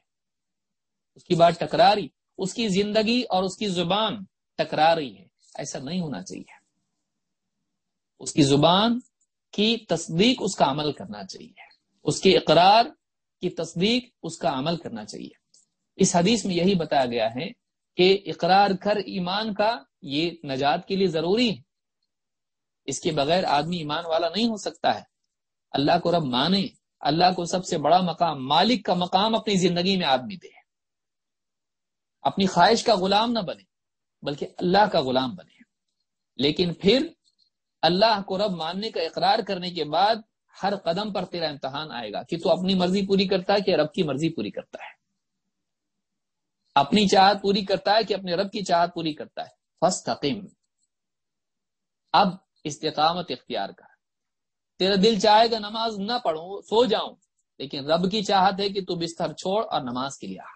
اس کی بات ٹکراری، اس کی زندگی اور اس کی زبان ٹکرا رہی ہے۔ ایسا نہیں ہونا چاہیے۔ اس کی زبان کی تصدیق اس کا عمل کرنا چاہیے۔ اس کے اقرار کی تصدیق اس کا عمل کرنا چاہیے۔ اس حدیث میں یہی بتایا گیا ہے کہ اقرار کر ایمان کا یہ نجات کے لیے ضروری ہے۔ اس کے بغیر آدمی ایمان والا نہیں ہو سکتا ہے۔ اللہ کو رب مانے، اللہ کو سب سے بڑا مقام، مالک کا مقام اپنی زندگی میں آدمی دے۔ اپنی خواہش کا غلام نہ بنے، بلکہ اللہ کا غلام بنے۔ لیکن پھر اللہ کو رب ماننے کا اقرار کرنے کے بعد ہر قدم پر تیرا امتحان آئے گا کہ تو اپنی مرضی پوری کرتا ہے کہ رب کی مرضی پوری کرتا ہے۔ اپنی چاہت پوری کرتا ہے کہ اپنے رب کی چاہت پوری کرتا ہے۔ فسٹ اب استقامت اختیار کر۔ تیرا دل چاہے گا نماز نہ پڑھوں، سو جاؤں، لیکن رب کی چاہت ہے کہ تو بستر چھوڑ اور نماز کے لیے آ۔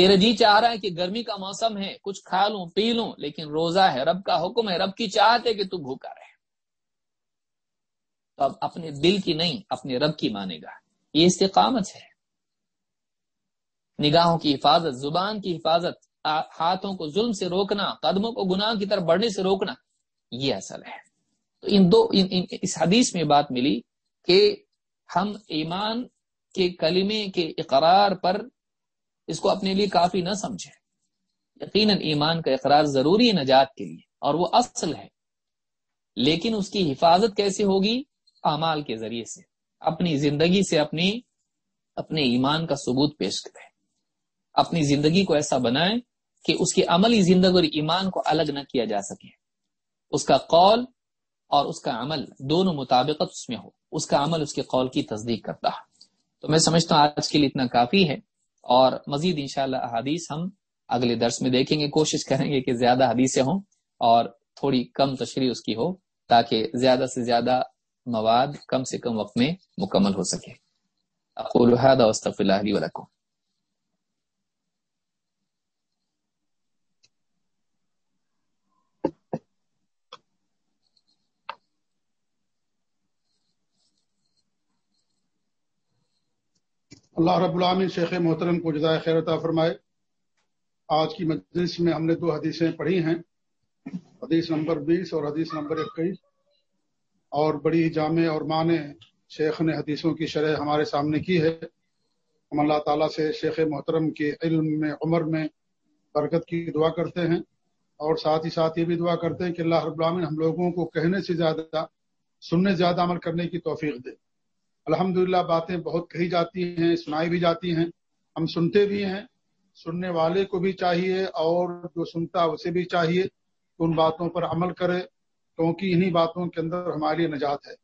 تیرا جی چاہ رہا ہے کہ گرمی کا موسم ہے، کچھ کھا لوں، پی لوں، لیکن روزہ ہے، رب کا حکم ہے، رب کی چاہت ہے کہ تو بھوکا رہے۔ تو اب اپنے دل کی نہیں، اپنے رب کی مانے گا۔ یہ استقامت ہے۔ نگاہوں کی حفاظت، زبان کی حفاظت ہاتھوں کو ظلم سے روکنا، قدموں کو گناہ کی طرف بڑھنے سے روکنا، یہ اصل ہے۔ تو ان دو، ان ان، اس حدیث میں بات ملی کہ ہم ایمان کے کلمے کے اقرار پر اس کو اپنے لیے کافی نہ سمجھیں۔ یقیناً ایمان کا اقرار ضروری ہے نجات کے لیے، اور وہ اصل ہے۔ لیکن اس کی حفاظت کیسے ہوگی؟ اعمال کے ذریعے سے۔ اپنی زندگی سے اپنی، اپنے ایمان کا ثبوت پیش کریں۔ اپنی زندگی کو ایسا بنائیں کہ اس کی عملی زندگی اور ایمان کو الگ نہ کیا جا سکے۔ اس کا قول اور اس کا عمل دونوں مطابقت اس میں ہو۔ اس کا عمل اس کے قول کی تصدیق کرتا۔ ہے تو میں سمجھتا ہوں آج کے لیے اتنا کافی ہے۔ اور مزید انشاءاللہ احادیث ہم اگلے درس میں دیکھیں گے، کوشش کریں گے کہ زیادہ حدیثیں ہوں اور تھوڑی کم تشریح اس کی ہو تاکہ زیادہ سے زیادہ مواد کم سے کم وقت میں مکمل ہو سکے۔ اقول هذا واستغفر الله لي ولكم۔ اللہ رب العامن شیخ محترم کو جزائے خیر عطا فرمائے۔ آج کی مجلس میں ہم نے دو حدیثیں پڑھی ہیں۔ حدیث نمبر بیس اور حدیث نمبر اکیس۔ اور بڑی جامع اور معنی شیخ نے حدیثوں کی شرح ہمارے سامنے کی ہے۔ ہم اللہ تعالیٰ سے شیخ محترم کے علم میں، عمر میں برکت کی دعا کرتے ہیں۔ اور ساتھ ہی ساتھ یہ بھی دعا کرتے ہیں کہ اللہ رب العامن ہم لوگوں کو کہنے سے زیادہ، سننے زیادہ عمل کرنے کی توفیق دے۔ الحمد باتیں بہت کہی جاتی ہیں، سنائی بھی جاتی ہیں۔ ہم سنتے بھی ہیں، سننے والے کو بھی چاہیے اور جو سنتا اسے بھی چاہیے کہ ان باتوں پر عمل کرے، کیونکہ انہی باتوں کے اندر ہمارے لیے نجات ہے۔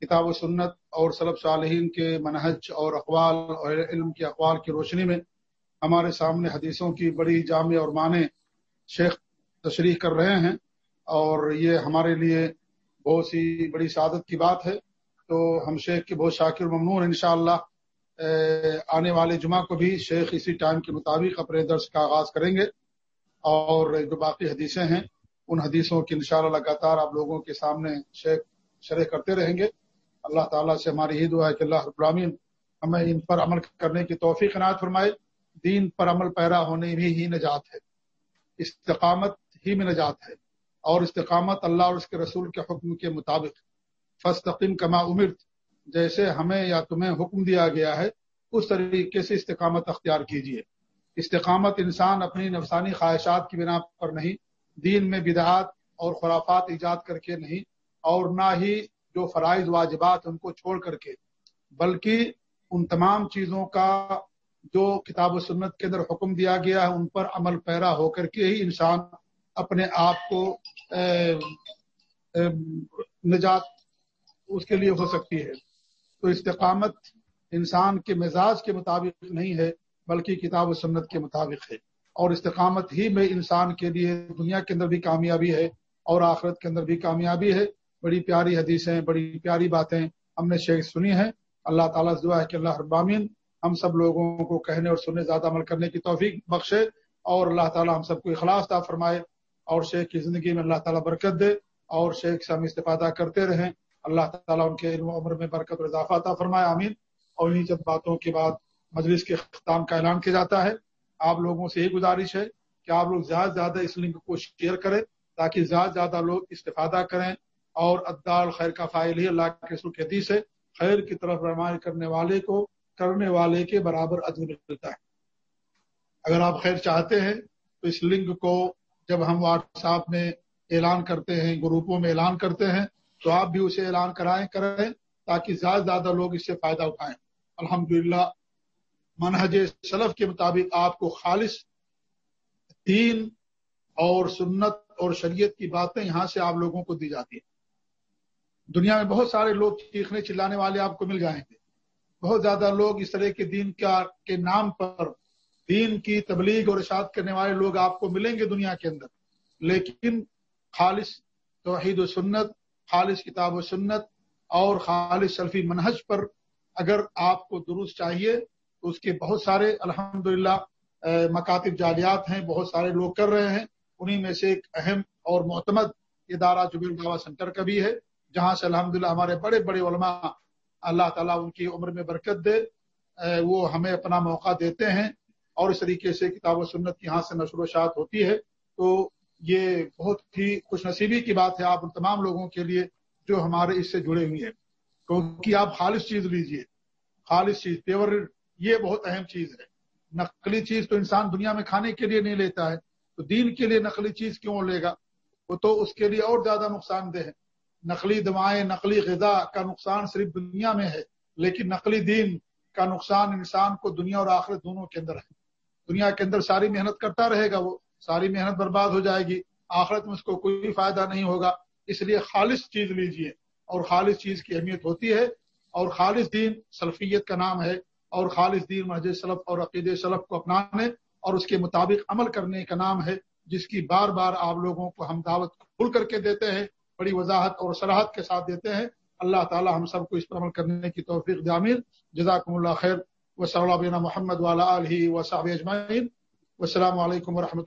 کتاب و سنت اور صلب صالحین کے منہج اور اقوال اور علم کے اقوال کی روشنی میں ہمارے سامنے حدیثوں کی بڑی جامع اور معنی شیخ تشریح کر رہے ہیں اور یہ ہمارے لیے بہت سی بڑی سعادت کی بات ہے۔ تو ہم شیخ کے بہت شاکر ممنون ان شاء اللہ آنے والے جمعہ کو بھی شیخ اسی ٹائم کے مطابق اپنے درس کا آغاز کریں گے۔ اور جو باقی حدیثیں ہیں، ان حدیثوں کی انشاءاللہ لگاتار آپ لوگوں کے سامنے شیخ شرح کرتے رہیں گے۔ اللہ تعالیٰ سے ہماری یہ دعا ہے کہ اللہ ابراہین ہمیں ان پر عمل کرنے کی توفیق عنایت فرمائے۔ دین پر عمل پیرا ہونے بھی ہی نجات ہے۔ استقامت ہی میں نجات ہے۔ اور استقامت اللہ اور اس کے رسول کے حکم کے مطابق۔ فستقیم کما امرت، جیسے ہمیں یا تمہیں حکم دیا گیا ہے، اس طریقے سے استقامت اختیار کیجیے۔ استقامت انسان اپنی نفسانی خواہشات کی بنا پر نہیں، دین میں بدعات اور خرافات ایجاد کر کے نہیں، اور نہ ہی جو فرائض، واجبات ان کو چھوڑ کر کے، بلکہ ان تمام چیزوں کا جو کتاب و سنت کے اندر حکم دیا گیا ہے، ان پر عمل پیرا ہو کر کے ہی انسان اپنے آپ کو نجات اس کے لیے ہو سکتی ہے۔ تو استقامت انسان کے مزاج کے مطابق نہیں ہے، بلکہ کتاب و سنت کے مطابق ہے۔ اور استقامت ہی میں انسان کے لیے دنیا کے اندر بھی کامیابی ہے اور آخرت کے اندر بھی کامیابی ہے۔ بڑی پیاری حدیثیں، بڑی پیاری باتیں ہم نے شیخ سنی ہیں۔ اللہ تعالیٰ سے دعا ہے کہ اللہ ابامین ہم سب لوگوں کو کہنے اور سننے، زیادہ عمل کرنے کی توفیق بخشے اور اللہ تعالیٰ ہم سب کو اخلاص طا فرمائے اور شیخ کی زندگی میں اللہ تعالیٰ برکت دے اور شیخ سے ہم استفادہ کرتے رہیں۔ اللہ تعالیٰ ان کے علم و عمر میں برکت اور اضافہ عطا فرمائے امین اور انہیں چند باتوں کے بعد مجلس کے اختتام کا اعلان کیا جاتا ہے، آپ لوگوں سے یہ گزارش ہے کہ آپ لوگ زیادہ سے زیادہ اس لنک کو شیئر کریں تاکہ زیادہ سے زیادہ لوگ استفادہ کریں اور ادال خیر کا فائل ہی اللہ کے سرخ حدیث ہے، خیر کی طرف رمائل کرنے والے کو کرنے والے کے برابر عدم ملتا ہے۔ اگر آپ خیر چاہتے ہیں تو اس لنک کو جب ہم واٹس ایپ میں اعلان کرتے ہیں، گروپوں میں اعلان کرتے ہیں تو آپ بھی اسے اعلان کرائیں کریں تاکہ زیادہ سے زیادہ لوگ اس سے فائدہ اٹھائیں۔ الحمد للہ منہج سلف کے مطابق آپ کو خالص دین اور سنت اور شریعت کی باتیں یہاں سے آپ لوگوں کو دی جاتی ہیں۔ دنیا میں بہت سارے لوگ چیخنے چلانے والے آپ کو مل جائیں گے۔ بہت زیادہ لوگ اس طرح کے دین کا، کے نام پر دین کی تبلیغ اور اشاعت کرنے والے لوگ آپ کو ملیں گے دنیا کے اندر۔ لیکن خالص توحید و سنت خالص کتاب و سنت اور خالص سلفی منہج پر اگر آپ کو درست چاہیے، تو اس کے بہت سارے الحمد مکاتب جالیات ہیں، بہت سارے لوگ کر رہے ہیں۔ انہیں میں سے ایک اہم اور معتمد ادارہ جبیر بابا سینٹر کا بھی ہے، جہاں سے الحمد ہمارے بڑے بڑے علماء اللہ تعالیٰ ان کی عمر میں برکت دے وہ ہمیں اپنا موقع دیتے ہیں۔ اور اس طریقے سے کتاب و سنت کی یہاں سے نشر و شاعت ہوتی ہے۔ تو یہ بہت ہی خوش نصیبی کی بات ہے آپ ان تمام لوگوں کے لیے جو ہمارے اس سے جڑے ہوئے ہیں۔ کیونکہ آپ خالص چیز لیجیے۔ خالص چیز، پیور، یہ بہت اہم چیز ہے۔ نقلی چیز تو انسان دنیا میں کھانے کے لیے نہیں لیتا ہے، تو دین کے لیے نقلی چیز کیوں لے گا؟ وہ تو اس کے لیے اور زیادہ نقصان دہ ہے۔ نقلی دوائیں، نقلی غذا کا نقصان صرف دنیا میں ہے، لیکن نقلی دین کا نقصان انسان کو دنیا اور آخرت دونوں کے اندر ہے۔ دنیا کے اندر ساری محنت کرتا رہے گا وہ ساری محنت برباد ہو جائے گی، آخرت میں اس کو کوئی فائدہ نہیں ہوگا۔ اس لیے خالص چیز لیجیے۔ اور خالص چیز کی اہمیت ہوتی ہے۔ اور خالص دین سلفیت کا نام ہے۔ اور خالص دین مسجد سلف اور عقید سلف کو اپنانے اور اس کے مطابق عمل کرنے کا نام ہے، جس کی بار بار آپ لوگوں کو ہم دعوت کھل کر کے دیتے ہیں، بڑی وضاحت اور سراحت کے ساتھ دیتے ہیں۔ اللہ تعالی ہم سب کو اس پر عمل کرنے کی توفیق جامر جزاکم اللہ خیر۔ و صلی اللہ محمد والا علیہ و صاحب اجمعین۔ السلام علیکم و رحمۃ اللہ